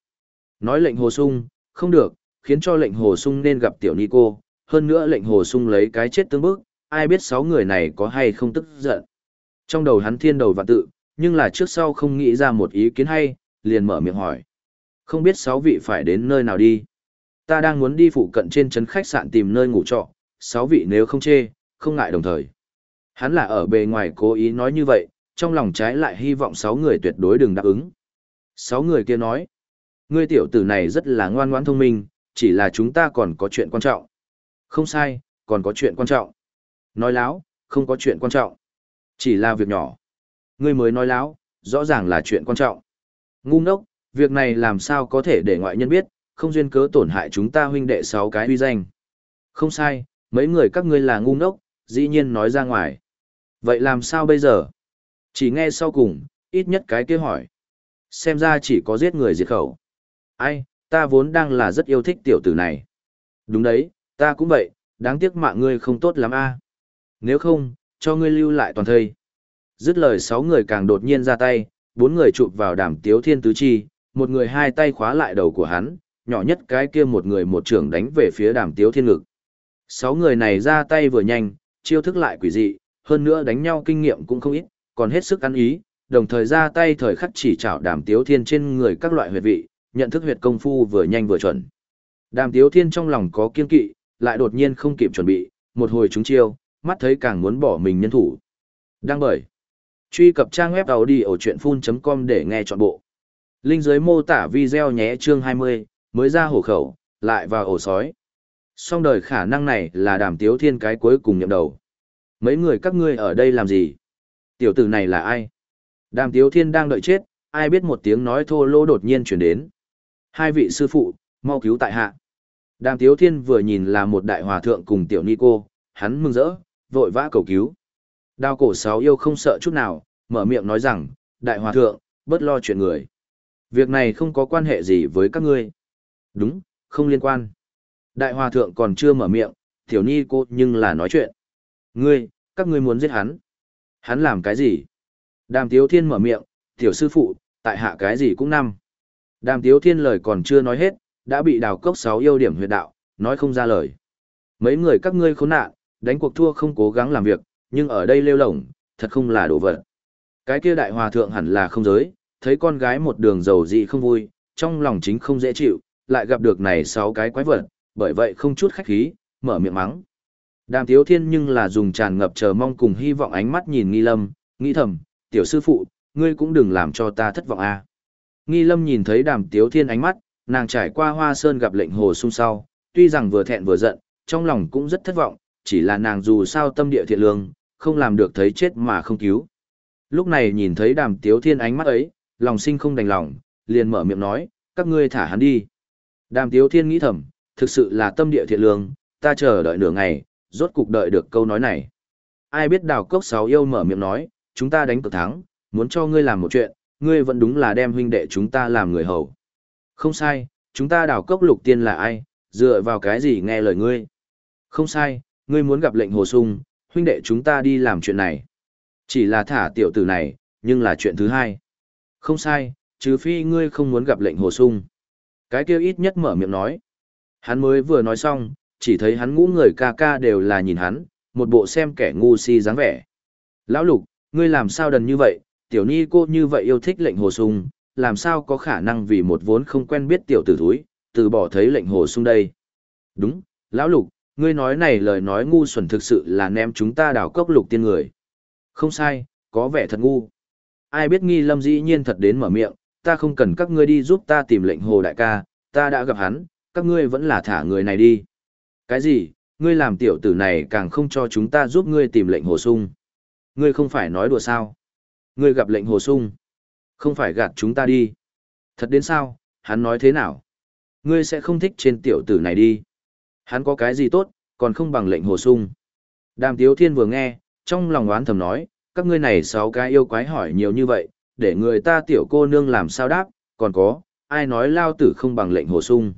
Speaker 1: Nói lệnh hồ sung, không được, khiến cho lệnh hồ sung nên gặp tiểu ni cô, hơn nữa lệnh hồ sung lấy cái chết tương bức, ai biết sáu người này có hay không tức giận. Trong đầu hắn thiên đầu và tự, nhưng là trước sau không nghĩ ra một ý kiến hay, liền mở miệng hỏi. Không biết sáu vị phải đến nơi nào đi. Ta đang muốn đi phụ cận trên trấn khách sạn tìm nơi ngủ trọ, sáu vị nếu không chê, không ngại đồng thời. Hắn là ở bề ngoài cố ý nói như vậy, trong lòng trái lại hy vọng sáu người tuyệt đối đừng đáp ứng. Sáu người kia nói, ngươi tiểu tử này rất là ngoan ngoãn thông minh, chỉ là chúng ta còn có chuyện quan trọng. Không sai, còn có chuyện quan trọng. Nói láo, không có chuyện quan trọng. Chỉ là việc nhỏ. Ngươi mới nói láo, rõ ràng là chuyện quan trọng. Ngu ngốc, việc này làm sao có thể để ngoại nhân biết, không duyên cớ tổn hại chúng ta huynh đệ sáu cái uy danh. Không sai, mấy người các ngươi là ngu ngốc, dĩ nhiên nói ra ngoài. Vậy làm sao bây giờ? Chỉ nghe sau cùng, ít nhất cái kia hỏi. Xem ra chỉ có giết người diệt khẩu. Ai, ta vốn đang là rất yêu thích tiểu tử này. Đúng đấy, ta cũng vậy, đáng tiếc mạng ngươi không tốt lắm a. Nếu không, cho ngươi lưu lại toàn thây. Dứt lời sáu người càng đột nhiên ra tay, bốn người chụp vào đàm tiếu thiên tứ chi, một người hai tay khóa lại đầu của hắn, nhỏ nhất cái kia một người một trưởng đánh về phía đàm tiếu thiên ngực. Sáu người này ra tay vừa nhanh, chiêu thức lại quỷ dị, hơn nữa đánh nhau kinh nghiệm cũng không ít, còn hết sức ăn ý, đồng thời ra tay thời khắc chỉ chảo đàm tiếu thiên trên người các loại huyệt vị, nhận thức huyệt công phu vừa nhanh vừa chuẩn. Đàm tiếu thiên trong lòng có kiên kỵ, lại đột nhiên không kịp chuẩn bị, một hồi chúng chiêu, mắt thấy càng muốn bỏ mình nhân thủ. Đăng bởi. Truy cập trang web audio chuyện full.com để nghe trọn bộ. Linh dưới mô tả video nhé chương 20, mới ra hổ khẩu, lại vào ổ sói. Song đời khả năng này là đàm tiếu thiên cái cuối cùng nhậm đầu. Mấy người các ngươi ở đây làm gì? Tiểu tử này là ai? Đàm tiếu thiên đang đợi chết, ai biết một tiếng nói thô lỗ đột nhiên chuyển đến. Hai vị sư phụ, mau cứu tại hạ. Đàm tiếu thiên vừa nhìn là một đại hòa thượng cùng tiểu ni cô, hắn mừng rỡ, vội vã cầu cứu. Đao cổ sáu yêu không sợ chút nào, mở miệng nói rằng, đại hòa thượng, bớt lo chuyện người. Việc này không có quan hệ gì với các ngươi. Đúng, không liên quan. Đại hòa thượng còn chưa mở miệng, tiểu ni cô nhưng là nói chuyện. Ngươi, các ngươi muốn giết hắn. Hắn làm cái gì? Đàm tiếu thiên mở miệng, tiểu sư phụ, tại hạ cái gì cũng năm. Đàm tiếu thiên lời còn chưa nói hết, đã bị đào cốc sáu yêu điểm huyệt đạo, nói không ra lời. Mấy người các ngươi khốn nạn, đánh cuộc thua không cố gắng làm việc, nhưng ở đây lêu lổng, thật không là đồ vật. Cái kia đại hòa thượng hẳn là không giới, thấy con gái một đường giàu dị không vui, trong lòng chính không dễ chịu, lại gặp được này sáu cái quái vật, bởi vậy không chút khách khí, mở miệng mắng. Đàm Tiếu Thiên nhưng là dùng tràn ngập chờ mong cùng hy vọng ánh mắt nhìn Nghi Lâm, nghĩ thầm, tiểu sư phụ, ngươi cũng đừng làm cho ta thất vọng a. Nghi Lâm nhìn thấy Đàm Tiếu Thiên ánh mắt, nàng trải qua Hoa Sơn gặp lệnh hồ sung sau, tuy rằng vừa thẹn vừa giận, trong lòng cũng rất thất vọng, chỉ là nàng dù sao tâm địa thiện lương, không làm được thấy chết mà không cứu. Lúc này nhìn thấy Đàm Tiếu Thiên ánh mắt ấy, lòng sinh không đành lòng, liền mở miệng nói, các ngươi thả hắn đi. Đàm Tiếu Thiên nghĩ thầm, thực sự là tâm địa thiện lương, ta chờ đợi nửa ngày, rốt cục đợi được câu nói này. Ai biết đào cốc sáu yêu mở miệng nói, chúng ta đánh cược thắng, muốn cho ngươi làm một chuyện, ngươi vẫn đúng là đem huynh đệ chúng ta làm người hầu. Không sai, chúng ta đào cốc lục tiên là ai, dựa vào cái gì nghe lời ngươi. Không sai, ngươi muốn gặp lệnh hồ sung, huynh đệ chúng ta đi làm chuyện này. Chỉ là thả tiểu tử này, nhưng là chuyện thứ hai. Không sai, trừ phi ngươi không muốn gặp lệnh hồ sung. Cái kia ít nhất mở miệng nói. Hắn mới vừa nói xong, chỉ thấy hắn ngũ người ca ca đều là nhìn hắn, một bộ xem kẻ ngu si dáng vẻ. Lão lục, ngươi làm sao đần như vậy, tiểu ni cô như vậy yêu thích lệnh hồ sung, làm sao có khả năng vì một vốn không quen biết tiểu tử thúi, từ bỏ thấy lệnh hồ sung đây. Đúng, lão lục, ngươi nói này lời nói ngu xuẩn thực sự là ném chúng ta đào cốc lục tiên người. Không sai, có vẻ thật ngu. Ai biết nghi lâm dĩ nhiên thật đến mở miệng, ta không cần các ngươi đi giúp ta tìm lệnh hồ đại ca, ta đã gặp hắn, các ngươi vẫn là thả người này đi. Cái gì, ngươi làm tiểu tử này càng không cho chúng ta giúp ngươi tìm lệnh hồ sung. Ngươi không phải nói đùa sao. Ngươi gặp lệnh hồ sung. Không phải gạt chúng ta đi. Thật đến sao, hắn nói thế nào? Ngươi sẽ không thích trên tiểu tử này đi. Hắn có cái gì tốt, còn không bằng lệnh hồ sung. Đàm Tiếu Thiên vừa nghe, trong lòng oán thầm nói, các ngươi này sáu cái yêu quái hỏi nhiều như vậy, để người ta tiểu cô nương làm sao đáp, còn có, ai nói lao tử không bằng lệnh hồ sung.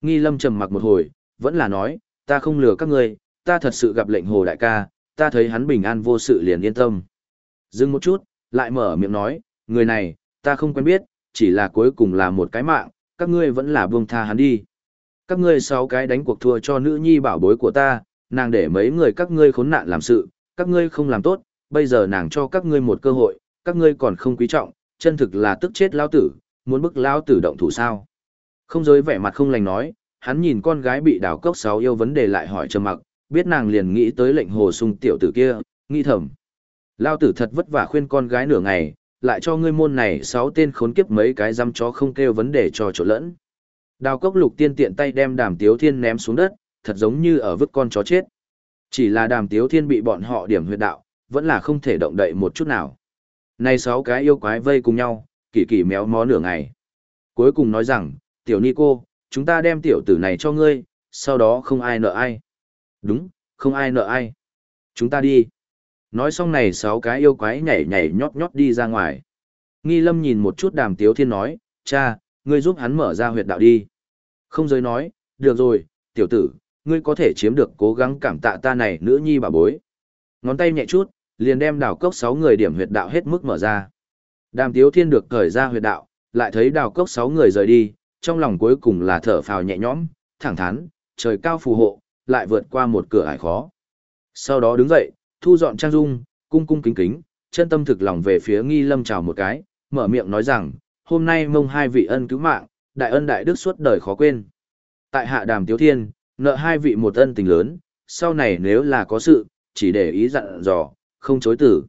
Speaker 1: Nghi lâm trầm mặc một hồi, vẫn là nói, ta không lừa các ngươi, ta thật sự gặp lệnh hồ đại ca, ta thấy hắn bình an vô sự liền yên tâm. Dừng một chút, lại mở miệng nói, người này, ta không quen biết, chỉ là cuối cùng là một cái mạng, các ngươi vẫn là buông tha hắn đi. Các ngươi sáu cái đánh cuộc thua cho nữ nhi bảo bối của ta, nàng để mấy người các ngươi khốn nạn làm sự, các ngươi không làm tốt, bây giờ nàng cho các ngươi một cơ hội, các ngươi còn không quý trọng, chân thực là tức chết lao tử, muốn bức lao tử động thủ sao. Không giới vẻ mặt không lành nói, hắn nhìn con gái bị đào cốc sáu yêu vấn đề lại hỏi trầm mặc, biết nàng liền nghĩ tới lệnh hồ sung tiểu tử kia, nghĩ thầm. Lao tử thật vất vả khuyên con gái nửa ngày, lại cho ngươi môn này sáu tên khốn kiếp mấy cái dăm chó không kêu vấn đề cho chỗ lẫn. Đào cốc lục tiên tiện tay đem đàm tiếu thiên ném xuống đất, thật giống như ở vứt con chó chết. Chỉ là đàm tiếu thiên bị bọn họ điểm huyệt đạo, vẫn là không thể động đậy một chút nào. Này sáu cái yêu quái vây cùng nhau, kỳ kỳ méo mó nửa ngày. Cuối cùng nói rằng, tiểu ni cô, chúng ta đem tiểu tử này cho ngươi, sau đó không ai nợ ai. Đúng, không ai nợ ai. Chúng ta đi. Nói xong này sáu cái yêu quái nhảy nhảy nhót nhót đi ra ngoài. Nghi lâm nhìn một chút đàm tiếu thiên nói, cha, ngươi giúp hắn mở ra huyệt đạo đi. Không giới nói, được rồi, tiểu tử, ngươi có thể chiếm được cố gắng cảm tạ ta này nữ nhi bà bối. Ngón tay nhẹ chút, liền đem đào cốc sáu người điểm huyệt đạo hết mức mở ra. Đàm tiếu thiên được cởi ra huyệt đạo, lại thấy đào cốc sáu người rời đi, trong lòng cuối cùng là thở phào nhẹ nhõm, thẳng thắn, trời cao phù hộ, lại vượt qua một cửa ải khó. Sau đó đứng dậy, thu dọn trang dung, cung cung kính kính, chân tâm thực lòng về phía nghi lâm chào một cái, mở miệng nói rằng, hôm nay mông hai vị ân cứu mạng, đại ân đại đức suốt đời khó quên. Tại hạ đàm tiếu thiên, nợ hai vị một ân tình lớn, sau này nếu là có sự, chỉ để ý dặn dò, không chối tử.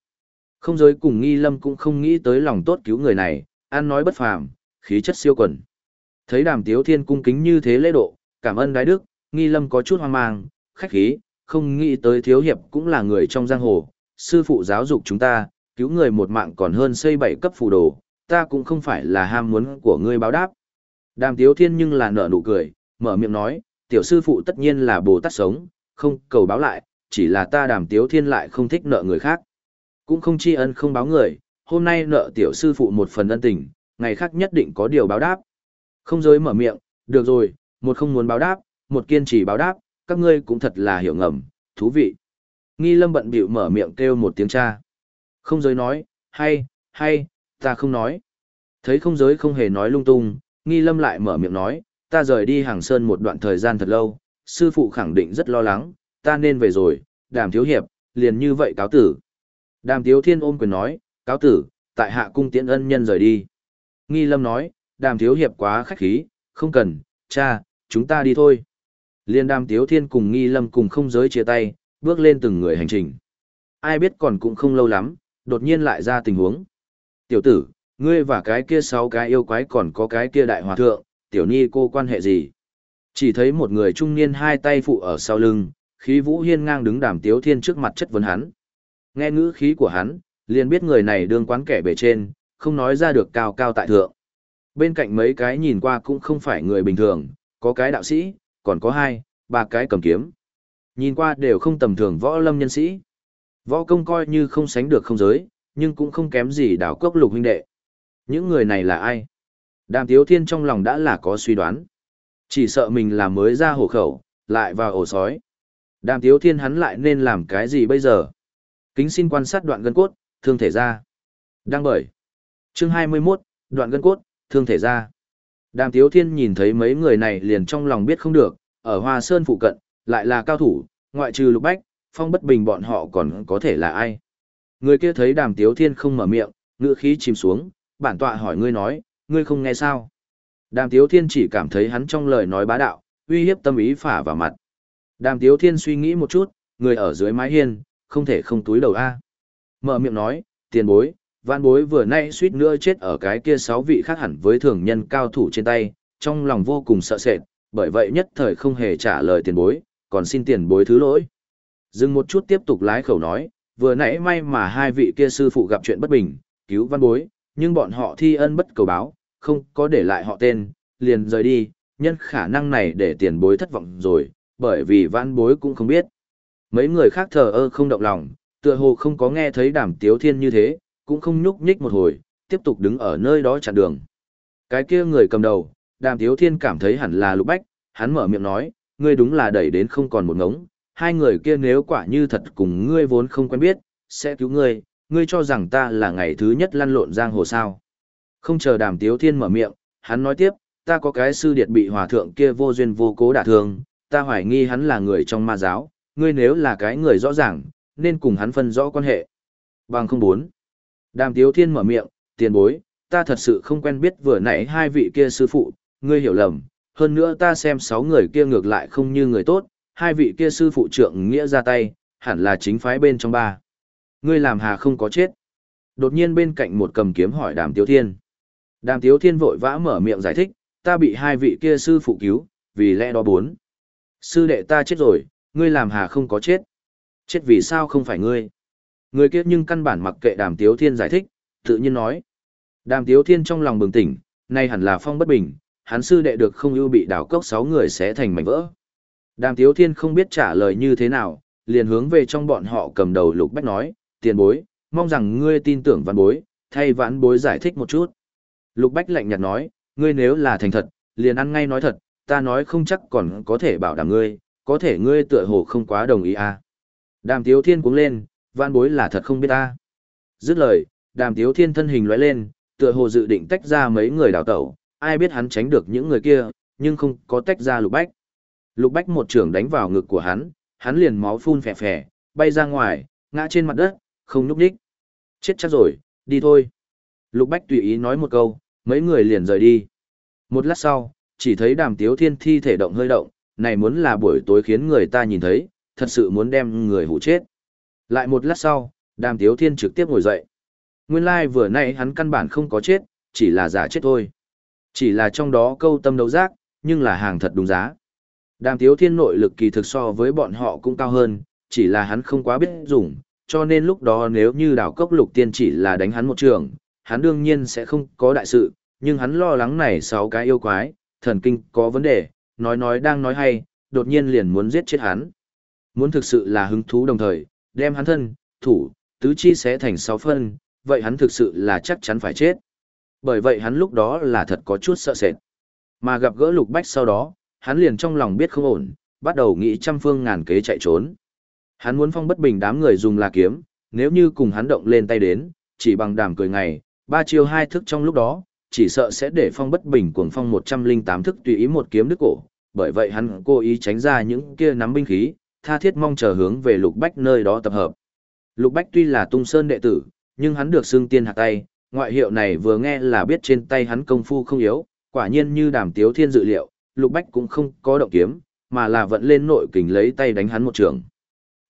Speaker 1: Không giới cùng nghi lâm cũng không nghĩ tới lòng tốt cứu người này, ăn nói bất phàm, khí chất siêu quần. Thấy đàm tiếu thiên cung kính như thế lễ độ, cảm ơn đái đức, nghi lâm có chút hoang mang, khách khí, không nghĩ tới thiếu hiệp cũng là người trong giang hồ, sư phụ giáo dục chúng ta, cứu người một mạng còn hơn xây bảy cấp phù đồ, ta cũng không phải là ham muốn của ngươi báo đáp. Đàm tiếu thiên nhưng là nở nụ cười, mở miệng nói, tiểu sư phụ tất nhiên là bồ tát sống, không cầu báo lại, chỉ là ta đàm tiếu thiên lại không thích nợ người khác. Cũng không tri ân không báo người, hôm nay nợ tiểu sư phụ một phần ân tình, ngày khác nhất định có điều báo đáp. Không giới mở miệng, được rồi, một không muốn báo đáp, một kiên trì báo đáp, các ngươi cũng thật là hiểu ngầm, thú vị. Nghi lâm bận bịu mở miệng kêu một tiếng cha. Không giới nói, hay, hay, ta không nói. Thấy không giới không hề nói lung tung, nghi lâm lại mở miệng nói, ta rời đi hàng sơn một đoạn thời gian thật lâu, sư phụ khẳng định rất lo lắng, ta nên về rồi, đàm thiếu hiệp, liền như vậy cáo tử. Đàm thiếu thiên ôm quyền nói, cáo tử, tại hạ cung tiễn ân nhân rời đi. Nghi lâm nói, đàm thiếu hiệp quá khách khí, không cần, cha, chúng ta đi thôi. Liên đàm thiếu thiên cùng nghi lâm cùng không giới chia tay, bước lên từng người hành trình. Ai biết còn cũng không lâu lắm, đột nhiên lại ra tình huống. Tiểu tử, ngươi và cái kia sáu cái yêu quái còn có cái kia đại hòa thượng, tiểu nhi cô quan hệ gì? Chỉ thấy một người trung niên hai tay phụ ở sau lưng, khí vũ hiên ngang đứng đàm tiếu thiên trước mặt chất vấn hắn. Nghe ngữ khí của hắn, liền biết người này đương quán kẻ bề trên, không nói ra được cao cao tại thượng. Bên cạnh mấy cái nhìn qua cũng không phải người bình thường, có cái đạo sĩ, còn có hai, ba cái cầm kiếm. Nhìn qua đều không tầm thường võ lâm nhân sĩ. Võ công coi như không sánh được không giới, nhưng cũng không kém gì đảo cốc lục huynh đệ. Những người này là ai? Đàm Tiếu Thiên trong lòng đã là có suy đoán. Chỉ sợ mình là mới ra hồ khẩu, lại vào ổ sói. Đàm Tiếu Thiên hắn lại nên làm cái gì bây giờ? Kính xin quan sát đoạn gân cốt, thương thể ra. Đăng bởi. Chương 21, đoạn gân cốt, thương thể ra. Đàm Tiếu Thiên nhìn thấy mấy người này liền trong lòng biết không được, ở Hoa Sơn phụ cận, lại là cao thủ, ngoại trừ Lục Bách, Phong Bất Bình bọn họ còn có thể là ai. Người kia thấy Đàm Tiếu Thiên không mở miệng, ngựa khí chìm xuống, bản tọa hỏi ngươi nói, ngươi không nghe sao. Đàm Tiếu Thiên chỉ cảm thấy hắn trong lời nói bá đạo, uy hiếp tâm ý phả vào mặt. Đàm Tiếu Thiên suy nghĩ một chút, người ở dưới mái hiên, không thể không túi đầu a. Mở miệng nói, tiền bối, văn bối vừa nay suýt nữa chết ở cái kia sáu vị khác hẳn với thường nhân cao thủ trên tay, trong lòng vô cùng sợ sệt, bởi vậy nhất thời không hề trả lời tiền bối, còn xin tiền bối thứ lỗi. Dừng một chút tiếp tục lái khẩu nói, vừa nãy may mà hai vị kia sư phụ gặp chuyện bất bình, cứu văn bối, nhưng bọn họ thi ân bất cầu báo, không có để lại họ tên, liền rời đi, nhân khả năng này để tiền bối thất vọng rồi, bởi vì văn bối cũng không biết. Mấy người khác thờ ơ không động lòng, tựa hồ không có nghe thấy đàm tiếu thiên như thế, cũng không nhúc nhích một hồi, tiếp tục đứng ở nơi đó chặn đường. Cái kia người cầm đầu, đàm tiếu thiên cảm thấy hẳn là lục bách, hắn mở miệng nói, ngươi đúng là đẩy đến không còn một ngống, hai người kia nếu quả như thật cùng ngươi vốn không quen biết, sẽ cứu ngươi, ngươi cho rằng ta là ngày thứ nhất lăn lộn giang hồ sao. Không chờ đàm tiếu thiên mở miệng, hắn nói tiếp, ta có cái sư điệt bị hòa thượng kia vô duyên vô cố đả thương, ta hoài nghi hắn là người trong ma giáo, ngươi nếu là cái người rõ ràng, nên cùng hắn phân rõ quan hệ. Bằng không bốn. Đàm tiếu thiên mở miệng, tiền bối, ta thật sự không quen biết vừa nãy hai vị kia sư phụ, ngươi hiểu lầm, hơn nữa ta xem sáu người kia ngược lại không như người tốt, hai vị kia sư phụ trượng nghĩa ra tay, hẳn là chính phái bên trong ba. Ngươi làm hà không có chết. Đột nhiên bên cạnh một cầm kiếm hỏi đàm tiếu thiên. Đàm tiếu thiên vội vã mở miệng giải thích, ta bị hai vị kia sư phụ cứu, vì lẽ đó bốn. Sư đệ ta chết rồi, ngươi làm hà không có chết. Chết vì sao không phải ngươi? Người kia nhưng căn bản mặc kệ đàm tiếu thiên giải thích, tự nhiên nói. Đàm tiếu thiên trong lòng bừng tỉnh, nay hẳn là phong bất bình, hắn sư đệ được không ưu bị đảo cốc sáu người sẽ thành mảnh vỡ. Đàm tiếu thiên không biết trả lời như thế nào, liền hướng về trong bọn họ cầm đầu lục bách nói, tiền bối, mong rằng ngươi tin tưởng văn bối, thay vãn bối giải thích một chút. Lục bách lạnh nhạt nói, ngươi nếu là thành thật, liền ăn ngay nói thật, ta nói không chắc còn có thể bảo đảm ngươi, có thể ngươi tựa hồ không quá đồng ý à. Đàm tiếu thiên cuống lên, văn bối là thật không biết ta. Dứt lời, đàm tiếu thiên thân hình lóe lên, tựa hồ dự định tách ra mấy người đào tẩu, ai biết hắn tránh được những người kia, nhưng không có tách ra lục bách. Lục bách một trường đánh vào ngực của hắn, hắn liền máu phun phè phè, bay ra ngoài, ngã trên mặt đất, không nhúc nhích. Chết chắc rồi, đi thôi. Lục bách tùy ý nói một câu, mấy người liền rời đi. Một lát sau, chỉ thấy đàm tiếu thiên thi thể động hơi động, này muốn là buổi tối khiến người ta nhìn thấy, thật sự muốn đem người hủ chết. Lại một lát sau, đàm tiếu thiên trực tiếp ngồi dậy. Nguyên lai like vừa nãy hắn căn bản không có chết, chỉ là giả chết thôi. Chỉ là trong đó câu tâm đấu giác, nhưng là hàng thật đúng giá. Đàm tiếu thiên nội lực kỳ thực so với bọn họ cũng cao hơn, chỉ là hắn không quá biết dùng, cho nên lúc đó nếu như đảo cốc lục tiên chỉ là đánh hắn một trường, hắn đương nhiên sẽ không có đại sự, nhưng hắn lo lắng này sáu cái yêu quái, thần kinh có vấn đề, nói nói đang nói hay, đột nhiên liền muốn giết chết hắn. Muốn thực sự là hứng thú đồng thời, đem hắn thân, thủ, tứ chi sẽ thành sáu phân, vậy hắn thực sự là chắc chắn phải chết. Bởi vậy hắn lúc đó là thật có chút sợ sệt. Mà gặp gỡ lục bách sau đó, hắn liền trong lòng biết không ổn, bắt đầu nghĩ trăm phương ngàn kế chạy trốn. Hắn muốn phong bất bình đám người dùng là kiếm, nếu như cùng hắn động lên tay đến, chỉ bằng đàm cười ngày, ba chiêu hai thức trong lúc đó, chỉ sợ sẽ để phong bất bình cuồng phong 108 thức tùy ý một kiếm đứt cổ, bởi vậy hắn cố ý tránh ra những kia nắm binh khí, tha thiết mong chờ hướng về Lục Bách nơi đó tập hợp. Lục Bách tuy là tung sơn đệ tử, nhưng hắn được xưng tiên hạt tay, ngoại hiệu này vừa nghe là biết trên tay hắn công phu không yếu, quả nhiên như đàm tiếu thiên dự liệu, Lục Bách cũng không có động kiếm, mà là vận lên nội kình lấy tay đánh hắn một trường.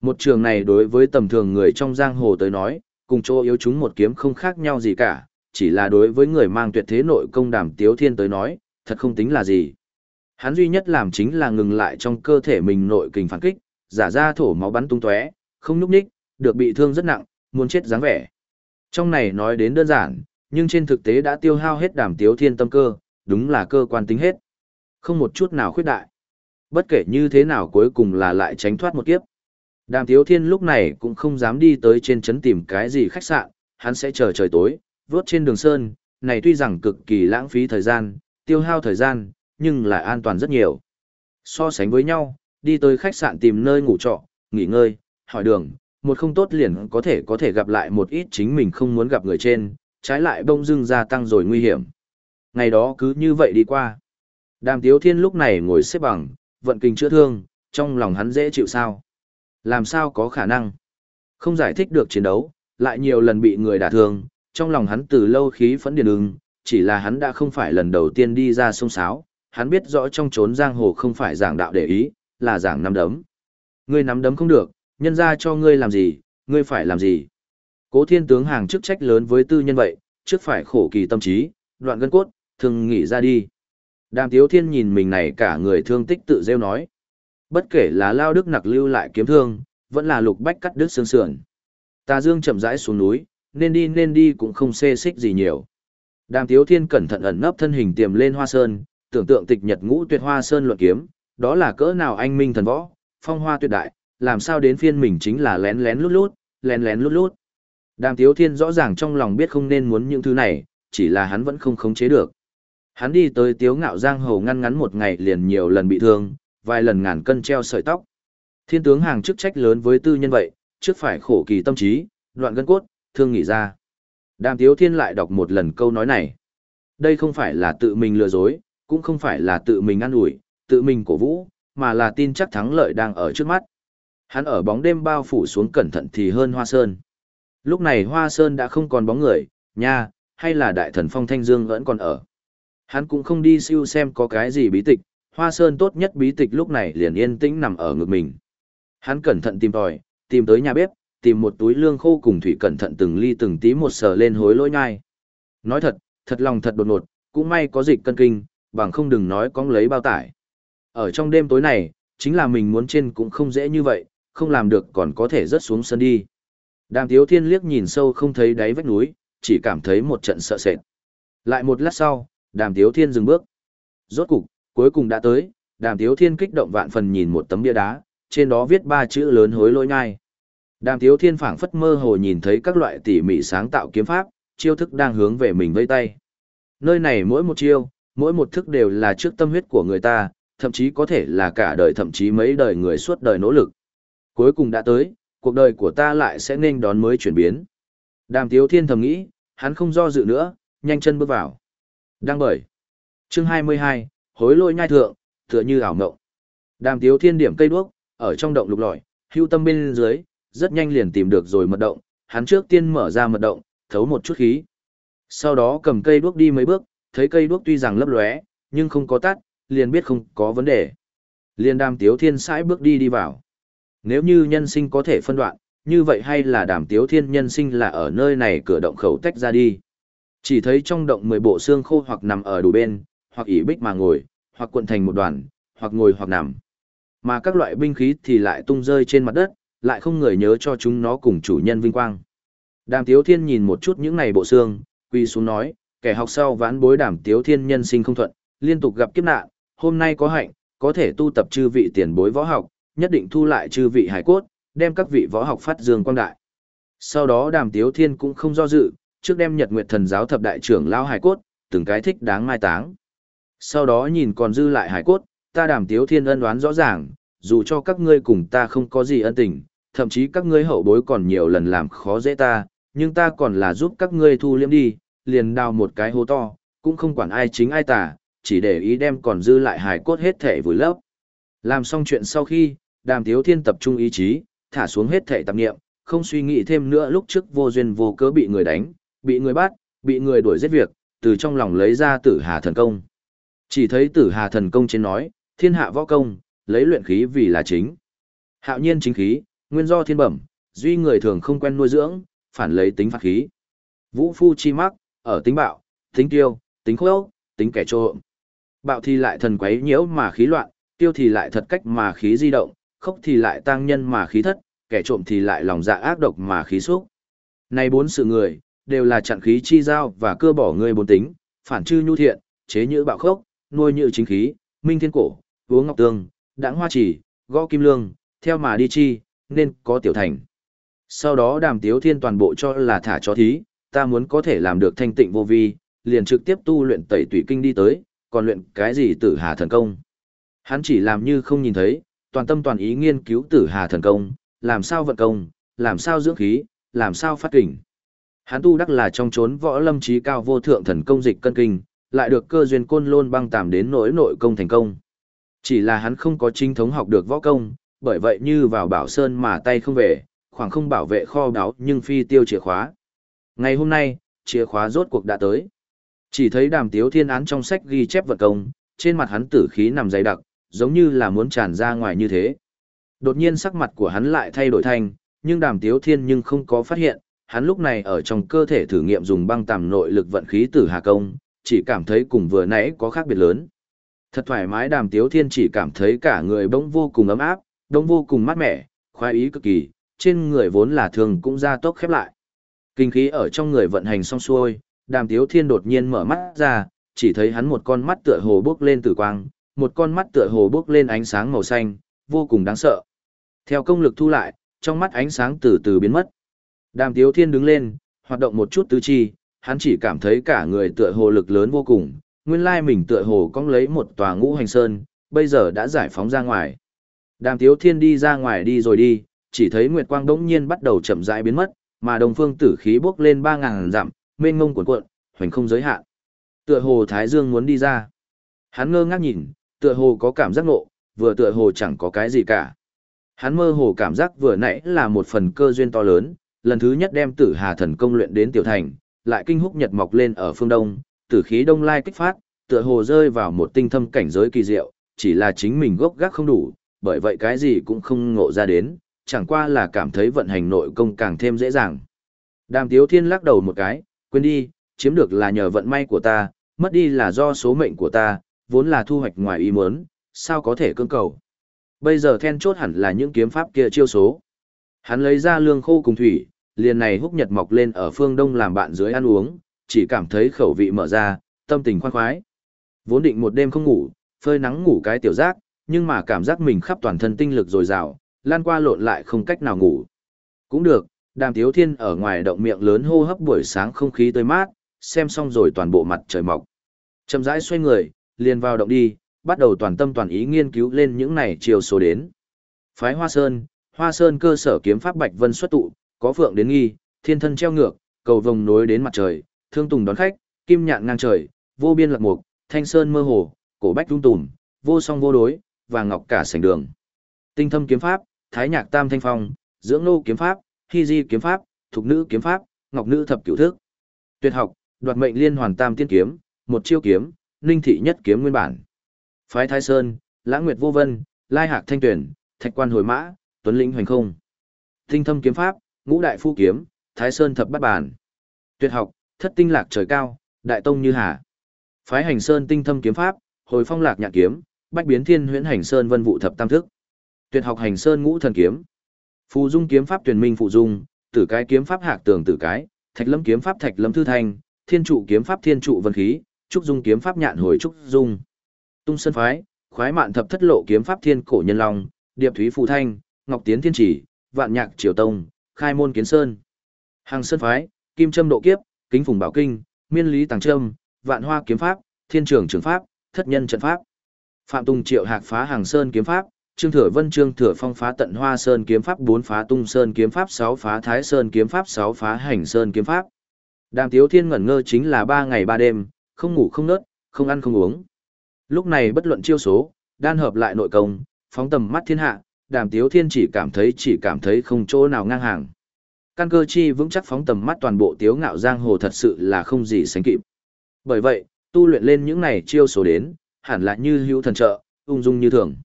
Speaker 1: Một trường này đối với tầm thường người trong giang hồ tới nói, cùng chỗ yếu chúng một kiếm không khác nhau gì cả, chỉ là đối với người mang tuyệt thế nội công đàm tiếu thiên tới nói, thật không tính là gì. Hắn duy nhất làm chính là ngừng lại trong cơ thể mình nội kình phản kích, giả ra thổ máu bắn tung tóe, không nhúc nhích, được bị thương rất nặng, muốn chết dáng vẻ. Trong này nói đến đơn giản, nhưng trên thực tế đã tiêu hao hết đàm tiếu thiên tâm cơ, đúng là cơ quan tính hết. Không một chút nào khuyết đại. Bất kể như thế nào cuối cùng là lại tránh thoát một kiếp. Đàm tiếu thiên lúc này cũng không dám đi tới trên trấn tìm cái gì khách sạn, hắn sẽ chờ trời tối, vớt trên đường sơn, này tuy rằng cực kỳ lãng phí thời gian, tiêu hao thời gian, nhưng lại an toàn rất nhiều. So sánh với nhau, đi tới khách sạn tìm nơi ngủ trọ, nghỉ ngơi, hỏi đường, một không tốt liền có thể có thể gặp lại một ít chính mình không muốn gặp người trên, trái lại bông dưng gia tăng rồi nguy hiểm. Ngày đó cứ như vậy đi qua. Đàm Tiếu Thiên lúc này ngồi xếp bằng, vận kinh chữa thương, trong lòng hắn dễ chịu sao. Làm sao có khả năng? Không giải thích được chiến đấu, lại nhiều lần bị người đả thương, trong lòng hắn từ lâu khí phẫn điền ứng, chỉ là hắn đã không phải lần đầu tiên đi ra sông sáo, hắn biết rõ trong trốn giang hồ không phải giảng đạo để ý, là giảng nắm đấm. Ngươi nắm đấm không được, nhân ra cho ngươi làm gì, ngươi phải làm gì. Cố thiên tướng hàng chức trách lớn với tư nhân vậy, trước phải khổ kỳ tâm trí, đoạn gân cốt, thường nghỉ ra đi. Đàm tiếu thiên nhìn mình này cả người thương tích tự rêu nói. Bất kể là lao đức nặc lưu lại kiếm thương, vẫn là lục bách cắt đứt xương sườn. Tà dương chậm rãi xuống núi, nên đi nên đi cũng không xê xích gì nhiều. Đàm tiếu thiên cẩn thận ẩn nấp thân hình tiềm lên hoa sơn, tưởng tượng tịch nhật ngũ tuyệt hoa sơn luận kiếm, đó là cỡ nào anh minh thần võ, phong hoa tuyệt đại, làm sao đến phiên mình chính là lén lén lút lút, lén lén lút lút. Đàm Tiếu Thiên rõ ràng trong lòng biết không nên muốn những thứ này, chỉ là hắn vẫn không khống chế được. Hắn đi tới Tiếu Ngạo Giang Hồ ngăn ngắn một ngày liền nhiều lần bị thương, vài lần ngàn cân treo sợi tóc. Thiên tướng hàng chức trách lớn với tư nhân vậy, trước phải khổ kỳ tâm trí, đoạn gân cốt, thương nghỉ ra. Đàm Tiếu Thiên lại đọc một lần câu nói này. Đây không phải là tự mình lừa dối, cũng không phải là tự mình ăn ủi, tự mình cổ vũ, mà là tin chắc thắng lợi đang ở trước mắt. Hắn ở bóng đêm bao phủ xuống cẩn thận thì hơn Hoa Sơn. Lúc này Hoa Sơn đã không còn bóng người, nha, hay là đại thần Phong Thanh Dương vẫn còn ở. Hắn cũng không đi siêu xem có cái gì bí tịch, Hoa Sơn tốt nhất bí tịch lúc này liền yên tĩnh nằm ở ngực mình. Hắn cẩn thận tìm tòi, tìm tới nhà bếp, tìm một túi lương khô cùng thủy cẩn thận từng ly từng tí một sờ lên hối lỗi nhai. Nói thật, thật lòng thật đột ngột, cũng may có dịch cân kinh, bằng không đừng nói có lấy bao tải. Ở trong đêm tối này, chính là mình muốn trên cũng không dễ như vậy, không làm được còn có thể rớt xuống sân đi. Đàm Tiếu Thiên liếc nhìn sâu không thấy đáy vách núi, chỉ cảm thấy một trận sợ sệt. Lại một lát sau, Đàm Tiếu Thiên dừng bước. Rốt cục, cuối cùng đã tới, Đàm Tiếu Thiên kích động vạn phần nhìn một tấm bia đá, trên đó viết ba chữ lớn hối lỗi nhai. Đàm Tiếu Thiên phảng phất mơ hồ nhìn thấy các loại tỉ mỉ sáng tạo kiếm pháp, chiêu thức đang hướng về mình vây tay. Nơi này mỗi một chiêu, mỗi một thức đều là trước tâm huyết của người ta, thậm chí có thể là cả đời thậm chí mấy đời người suốt đời nỗ lực. Cuối cùng đã tới, cuộc đời của ta lại sẽ nên đón mới chuyển biến. Đàm Tiếu Thiên thầm nghĩ, hắn không do dự nữa, nhanh chân bước vào. Đang bởi. Chương 22, hối lôi nhai thượng, tựa như ảo ngộng. Đàm Tiếu Thiên điểm cây đuốc, ở trong động lục lọi, hưu tâm bên dưới, rất nhanh liền tìm được rồi mật động, hắn trước tiên mở ra mật động, thấu một chút khí. Sau đó cầm cây đuốc đi mấy bước, thấy cây đuốc tuy rằng lấp lóe, nhưng không có tắt, liền biết không có vấn đề. Liền đàm tiếu thiên sãi bước đi đi vào. Nếu như nhân sinh có thể phân đoạn, như vậy hay là đàm tiếu thiên nhân sinh là ở nơi này cửa động khẩu tách ra đi. Chỉ thấy trong động mười bộ xương khô hoặc nằm ở đủ bên, hoặc ỉ bích mà ngồi, hoặc cuộn thành một đoàn, hoặc ngồi hoặc nằm. Mà các loại binh khí thì lại tung rơi trên mặt đất, lại không người nhớ cho chúng nó cùng chủ nhân vinh quang. Đàm Tiếu Thiên nhìn một chút những này bộ xương, quy xuống nói, kẻ học sau vãn bối Đàm Tiếu Thiên nhân sinh không thuận, liên tục gặp kiếp nạn, hôm nay có hạnh, có thể tu tập chư vị tiền bối võ học, nhất định thu lại chư vị hải cốt, đem các vị võ học phát dương quang đại. Sau đó Đàm Tiếu Thiên cũng không do dự, trước đem Nhật Nguyệt Thần giáo thập đại trưởng lao hải cốt, từng cái thích đáng mai táng. Sau đó nhìn còn dư lại hải cốt, ta Đàm Tiếu Thiên ân đoán rõ ràng, dù cho các ngươi cùng ta không có gì ân tình, thậm chí các ngươi hậu bối còn nhiều lần làm khó dễ ta, nhưng ta còn là giúp các ngươi thu liếm đi, liền đào một cái hố to, cũng không quản ai chính ai tà, chỉ để ý đem còn dư lại hài cốt hết thể vùi lấp. Làm xong chuyện sau khi, đàm thiếu thiên tập trung ý chí, thả xuống hết thể tạp nghiệm, không suy nghĩ thêm nữa lúc trước vô duyên vô cớ bị người đánh, bị người bắt, bị người đuổi giết việc, từ trong lòng lấy ra tử hà thần công. Chỉ thấy tử hà thần công trên nói, thiên hạ võ công, lấy luyện khí vì là chính. Hạo nhiên chính khí, nguyên do thiên bẩm, duy người thường không quen nuôi dưỡng, phản lấy tính phạt khí. Vũ phu chi mắc, ở tính bạo, tính tiêu, tính khốc, tính kẻ trộm. Bạo thì lại thần quấy nhiễu mà khí loạn, tiêu thì lại thật cách mà khí di động, khốc thì lại tăng nhân mà khí thất, kẻ trộm thì lại lòng dạ ác độc mà khí xúc. Này bốn sự người, đều là chặn khí chi giao và cơ bỏ người bốn tính, phản chư nhu thiện, chế như bạo khốc, nuôi như chính khí, minh thiên cổ, uống ngọc tương, đãng hoa chỉ, gõ kim lương, theo mà đi chi, nên có tiểu thành. Sau đó đàm tiếu thiên toàn bộ cho là thả cho thí, ta muốn có thể làm được thanh tịnh vô vi, liền trực tiếp tu luyện tẩy tủy kinh đi tới, còn luyện cái gì tử hà thần công. Hắn chỉ làm như không nhìn thấy, toàn tâm toàn ý nghiên cứu tử hà thần công, làm sao vận công, làm sao dưỡng khí, làm sao phát kình. Hắn tu đắc là trong chốn võ lâm trí cao vô thượng thần công dịch cân kinh, lại được cơ duyên côn lôn băng tàm đến nỗi nội công thành công. Chỉ là hắn không có chính thống học được võ công, bởi vậy như vào bảo sơn mà tay không về, khoảng không bảo vệ kho đáo nhưng phi tiêu chìa khóa. Ngày hôm nay, chìa khóa rốt cuộc đã tới. Chỉ thấy đàm tiếu thiên án trong sách ghi chép vật công, trên mặt hắn tử khí nằm dày đặc, giống như là muốn tràn ra ngoài như thế. Đột nhiên sắc mặt của hắn lại thay đổi thành nhưng đàm tiếu thiên nhưng không có phát hiện, hắn lúc này ở trong cơ thể thử nghiệm dùng băng tàm nội lực vận khí tử hà công, chỉ cảm thấy cùng vừa nãy có khác biệt lớn. Thật thoải mái đàm tiếu thiên chỉ cảm thấy cả người bỗng vô cùng ấm áp, đông vô cùng mát mẻ, khoái ý cực kỳ, trên người vốn là thường cũng ra tốc khép lại. Kinh khí ở trong người vận hành xong xuôi, đàm tiếu thiên đột nhiên mở mắt ra, chỉ thấy hắn một con mắt tựa hồ bước lên tử quang, một con mắt tựa hồ bước lên ánh sáng màu xanh, vô cùng đáng sợ. Theo công lực thu lại, trong mắt ánh sáng từ từ biến mất. Đàm Tiếu Thiên đứng lên, hoạt động một chút tứ chi, hắn chỉ cảm thấy cả người tựa hồ lực lớn vô cùng, nguyên lai mình tựa hồ cong lấy một tòa ngũ hành sơn, bây giờ đã giải phóng ra ngoài. Đàm Tiếu Thiên đi ra ngoài đi rồi đi, chỉ thấy Nguyệt Quang đống nhiên bắt đầu chậm rãi biến mất, mà đồng phương tử khí bốc lên 3.000 dặm, mênh ngông cuộn cuộn, hoành không giới hạn. Tựa hồ Thái Dương muốn đi ra. Hắn ngơ ngác nhìn, tựa hồ có cảm giác ngộ, vừa tựa hồ chẳng có cái gì cả. Hắn mơ hồ cảm giác vừa nãy là một phần cơ duyên to lớn, lần thứ nhất đem tử hà thần công luyện đến tiểu thành, lại kinh húc nhật mọc lên ở phương đông, tử khí đông lai kích phát, tựa hồ rơi vào một tinh thâm cảnh giới kỳ diệu, chỉ là chính mình gốc gác không đủ, bởi vậy cái gì cũng không ngộ ra đến, chẳng qua là cảm thấy vận hành nội công càng thêm dễ dàng. Đàm Tiếu Thiên lắc đầu một cái, quên đi, chiếm được là nhờ vận may của ta, mất đi là do số mệnh của ta, vốn là thu hoạch ngoài ý muốn, sao có thể cương cầu. Bây giờ then chốt hẳn là những kiếm pháp kia chiêu số. Hắn lấy ra lương khô cùng thủy, liền này húc nhật mọc lên ở phương đông làm bạn dưới ăn uống, chỉ cảm thấy khẩu vị mở ra, tâm tình khoan khoái. Vốn định một đêm không ngủ, phơi nắng ngủ cái tiểu giác, nhưng mà cảm giác mình khắp toàn thân tinh lực dồi dào, lan qua lộn lại không cách nào ngủ. Cũng được, đàm tiếu thiên ở ngoài động miệng lớn hô hấp buổi sáng không khí tươi mát, xem xong rồi toàn bộ mặt trời mọc. Chậm rãi xoay người, liền vào động đi, bắt đầu toàn tâm toàn ý nghiên cứu lên những này chiều số đến. Phái Hoa Sơn, Hoa Sơn cơ sở kiếm pháp Bạch Vân xuất tụ, có phượng đến nghi, thiên thân treo ngược, cầu vồng nối đến mặt trời, thương tùng đón khách, kim nhạn ngang trời, vô biên lạc mục, thanh sơn mơ hồ, cổ bách rung tùm, vô song vô đối, và ngọc cả sảnh đường. Tinh thâm kiếm pháp, thái nhạc tam thanh phong, dưỡng nô kiếm pháp, hy di kiếm pháp, thục nữ kiếm pháp, ngọc nữ thập cửu thức. Tuyệt học, đoạt mệnh liên hoàn tam tiên kiếm, một chiêu kiếm, ninh thị nhất kiếm nguyên bản. Phái Thái Sơn, Lãng Nguyệt Vô Vân, Lai Hạc Thanh Tuyển, Thạch Quan Hồi Mã, Tuấn Lĩnh Hoành Không. Tinh thâm kiếm pháp, Ngũ Đại Phu Kiếm, Thái Sơn Thập Bát Bản. Tuyệt học, Thất Tinh Lạc Trời Cao, Đại Tông Như Hà. Phái Hành Sơn Tinh thâm kiếm pháp, Hồi Phong Lạc Nhạc Kiếm, Bách Biến Thiên Huyễn Hành Sơn Vân Vụ Thập Tam Thức. Tuyệt học Hành Sơn Ngũ Thần Kiếm. Phù Dung kiếm pháp Tuyển Minh phụ dung, Tử Cái kiếm pháp Hạc Tường Tử Cái, Thạch Lâm kiếm pháp Thạch Lâm Thư Thanh, Thiên Trụ kiếm pháp Thiên Trụ Vân Khí, Trúc Dung kiếm pháp Nhạn Hồi Trúc Dung. Tung Sơn phái, khoái mạn thập thất lộ kiếm pháp thiên cổ nhân long, điệp thúy phù thanh, ngọc tiến thiên chỉ, vạn nhạc triều tông, khai môn kiến sơn. Hàng sơn phái, kim trâm độ kiếp, kính phùng bảo kinh, miên lý tàng trâm, vạn hoa kiếm pháp, thiên trường trường pháp, thất nhân trận pháp. Phạm Tùng Triệu Hạc phá Hàng Sơn kiếm pháp, Trương Thừa Vân Trương Thừa Phong phá Tận Hoa Sơn kiếm pháp, bốn phá Tung Sơn kiếm pháp, sáu phá Thái Sơn kiếm pháp, sáu phá Hành Sơn kiếm pháp. Đàm Tiếu Thiên ngẩn ngơ chính là ba ngày ba đêm, không ngủ không nớt, không ăn không uống. Lúc này bất luận chiêu số, đan hợp lại nội công, phóng tầm mắt thiên hạ, đàm tiếu thiên chỉ cảm thấy chỉ cảm thấy không chỗ nào ngang hàng. Căn cơ chi vững chắc phóng tầm mắt toàn bộ tiếu ngạo giang hồ thật sự là không gì sánh kịp. Bởi vậy, tu luyện lên những này chiêu số đến, hẳn là như hữu thần trợ, ung dung như thường.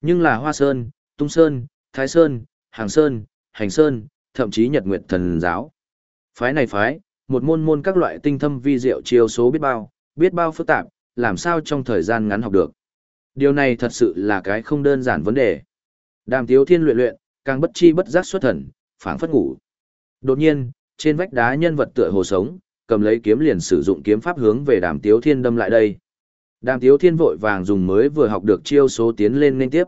Speaker 1: Nhưng là Hoa Sơn, Tung Sơn, Thái Sơn, Hàng Sơn, Hành Sơn, thậm chí Nhật Nguyệt Thần Giáo. Phái này phái, một môn môn các loại tinh thâm vi diệu chiêu số biết bao, biết bao phức tạp, làm sao trong thời gian ngắn học được. Điều này thật sự là cái không đơn giản vấn đề. Đàm Tiếu Thiên luyện luyện, càng bất chi bất giác xuất thần, phảng phất ngủ. Đột nhiên, trên vách đá nhân vật tựa hồ sống, cầm lấy kiếm liền sử dụng kiếm pháp hướng về Đàm Tiếu Thiên đâm lại đây. Đàm Tiếu Thiên vội vàng dùng mới vừa học được chiêu số tiến lên nên tiếp.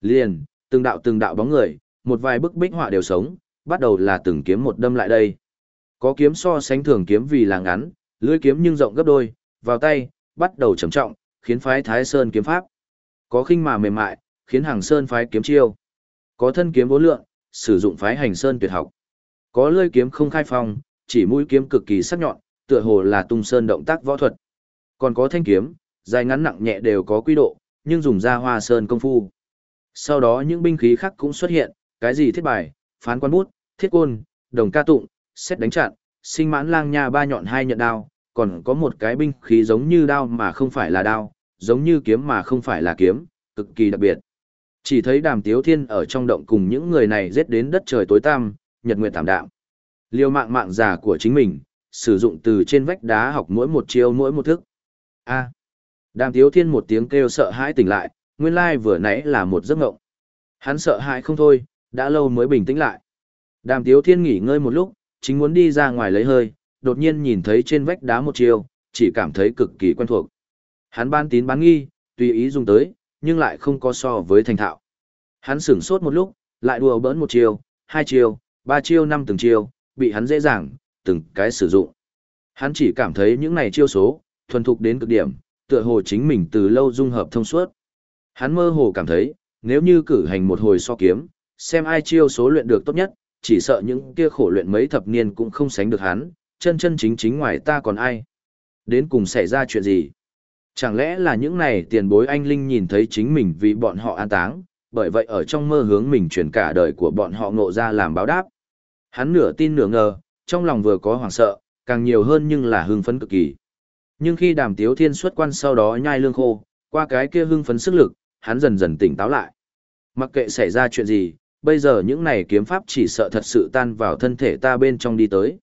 Speaker 1: Liền, từng đạo từng đạo bóng người, một vài bức bích họa đều sống, bắt đầu là từng kiếm một đâm lại đây. Có kiếm so sánh thường kiếm vì là ngắn, lưỡi kiếm nhưng rộng gấp đôi, vào tay, bắt đầu trầm trọng, khiến phái Thái Sơn kiếm pháp. Có khinh mà mềm mại, khiến Hàng Sơn phái kiếm chiêu. Có thân kiếm vô lượng, sử dụng phái Hành Sơn tuyệt học. Có lưỡi kiếm không khai phong, chỉ mũi kiếm cực kỳ sắc nhọn, tựa hồ là tung sơn động tác võ thuật. Còn có thanh kiếm, dài ngắn nặng nhẹ đều có quy độ, nhưng dùng ra hoa sơn công phu. Sau đó những binh khí khác cũng xuất hiện, cái gì thiết bài, phán quan bút, thiết côn, đồng ca tụng, xét đánh chặn, sinh mãn lang nha ba nhọn hai nhận đao, còn có một cái binh khí giống như đao mà không phải là đao, giống như kiếm mà không phải là kiếm, cực kỳ đặc biệt. Chỉ thấy đàm tiếu thiên ở trong động cùng những người này giết đến đất trời tối tăm, nhật nguyện tạm đạm. Liêu mạng mạng giả của chính mình, sử dụng từ trên vách đá học mỗi một chiêu mỗi một thức. A đàm tiếu thiên một tiếng kêu sợ hãi tỉnh lại, nguyên lai vừa nãy là một giấc ngộng. Hắn sợ hãi không thôi, đã lâu mới bình tĩnh lại. Đàm tiếu thiên nghỉ ngơi một lúc, chính muốn đi ra ngoài lấy hơi, đột nhiên nhìn thấy trên vách đá một chiêu, chỉ cảm thấy cực kỳ quen thuộc. Hắn ban tín bán nghi, tùy ý dùng tới, nhưng lại không có so với thành thạo. Hắn sửng sốt một lúc, lại đùa bỡn một chiêu, hai chiêu, ba chiêu năm từng chiêu, bị hắn dễ dàng, từng cái sử dụng. Hắn chỉ cảm thấy những này chiêu số, thuần thục đến cực điểm, tựa hồ chính mình từ lâu dung hợp thông suốt. Hắn mơ hồ cảm thấy, nếu như cử hành một hồi so kiếm, xem ai chiêu số luyện được tốt nhất, chỉ sợ những kia khổ luyện mấy thập niên cũng không sánh được hắn, chân chân chính chính ngoài ta còn ai. Đến cùng xảy ra chuyện gì? Chẳng lẽ là những này tiền bối anh Linh nhìn thấy chính mình vì bọn họ an táng, bởi vậy ở trong mơ hướng mình chuyển cả đời của bọn họ ngộ ra làm báo đáp. Hắn nửa tin nửa ngờ, trong lòng vừa có hoảng sợ, càng nhiều hơn nhưng là hưng phấn cực kỳ. Nhưng khi đàm tiếu thiên xuất quan sau đó nhai lương khô, qua cái kia hưng phấn sức lực, hắn dần dần tỉnh táo lại. Mặc kệ xảy ra chuyện gì, bây giờ những này kiếm pháp chỉ sợ thật sự tan vào thân thể ta bên trong đi tới.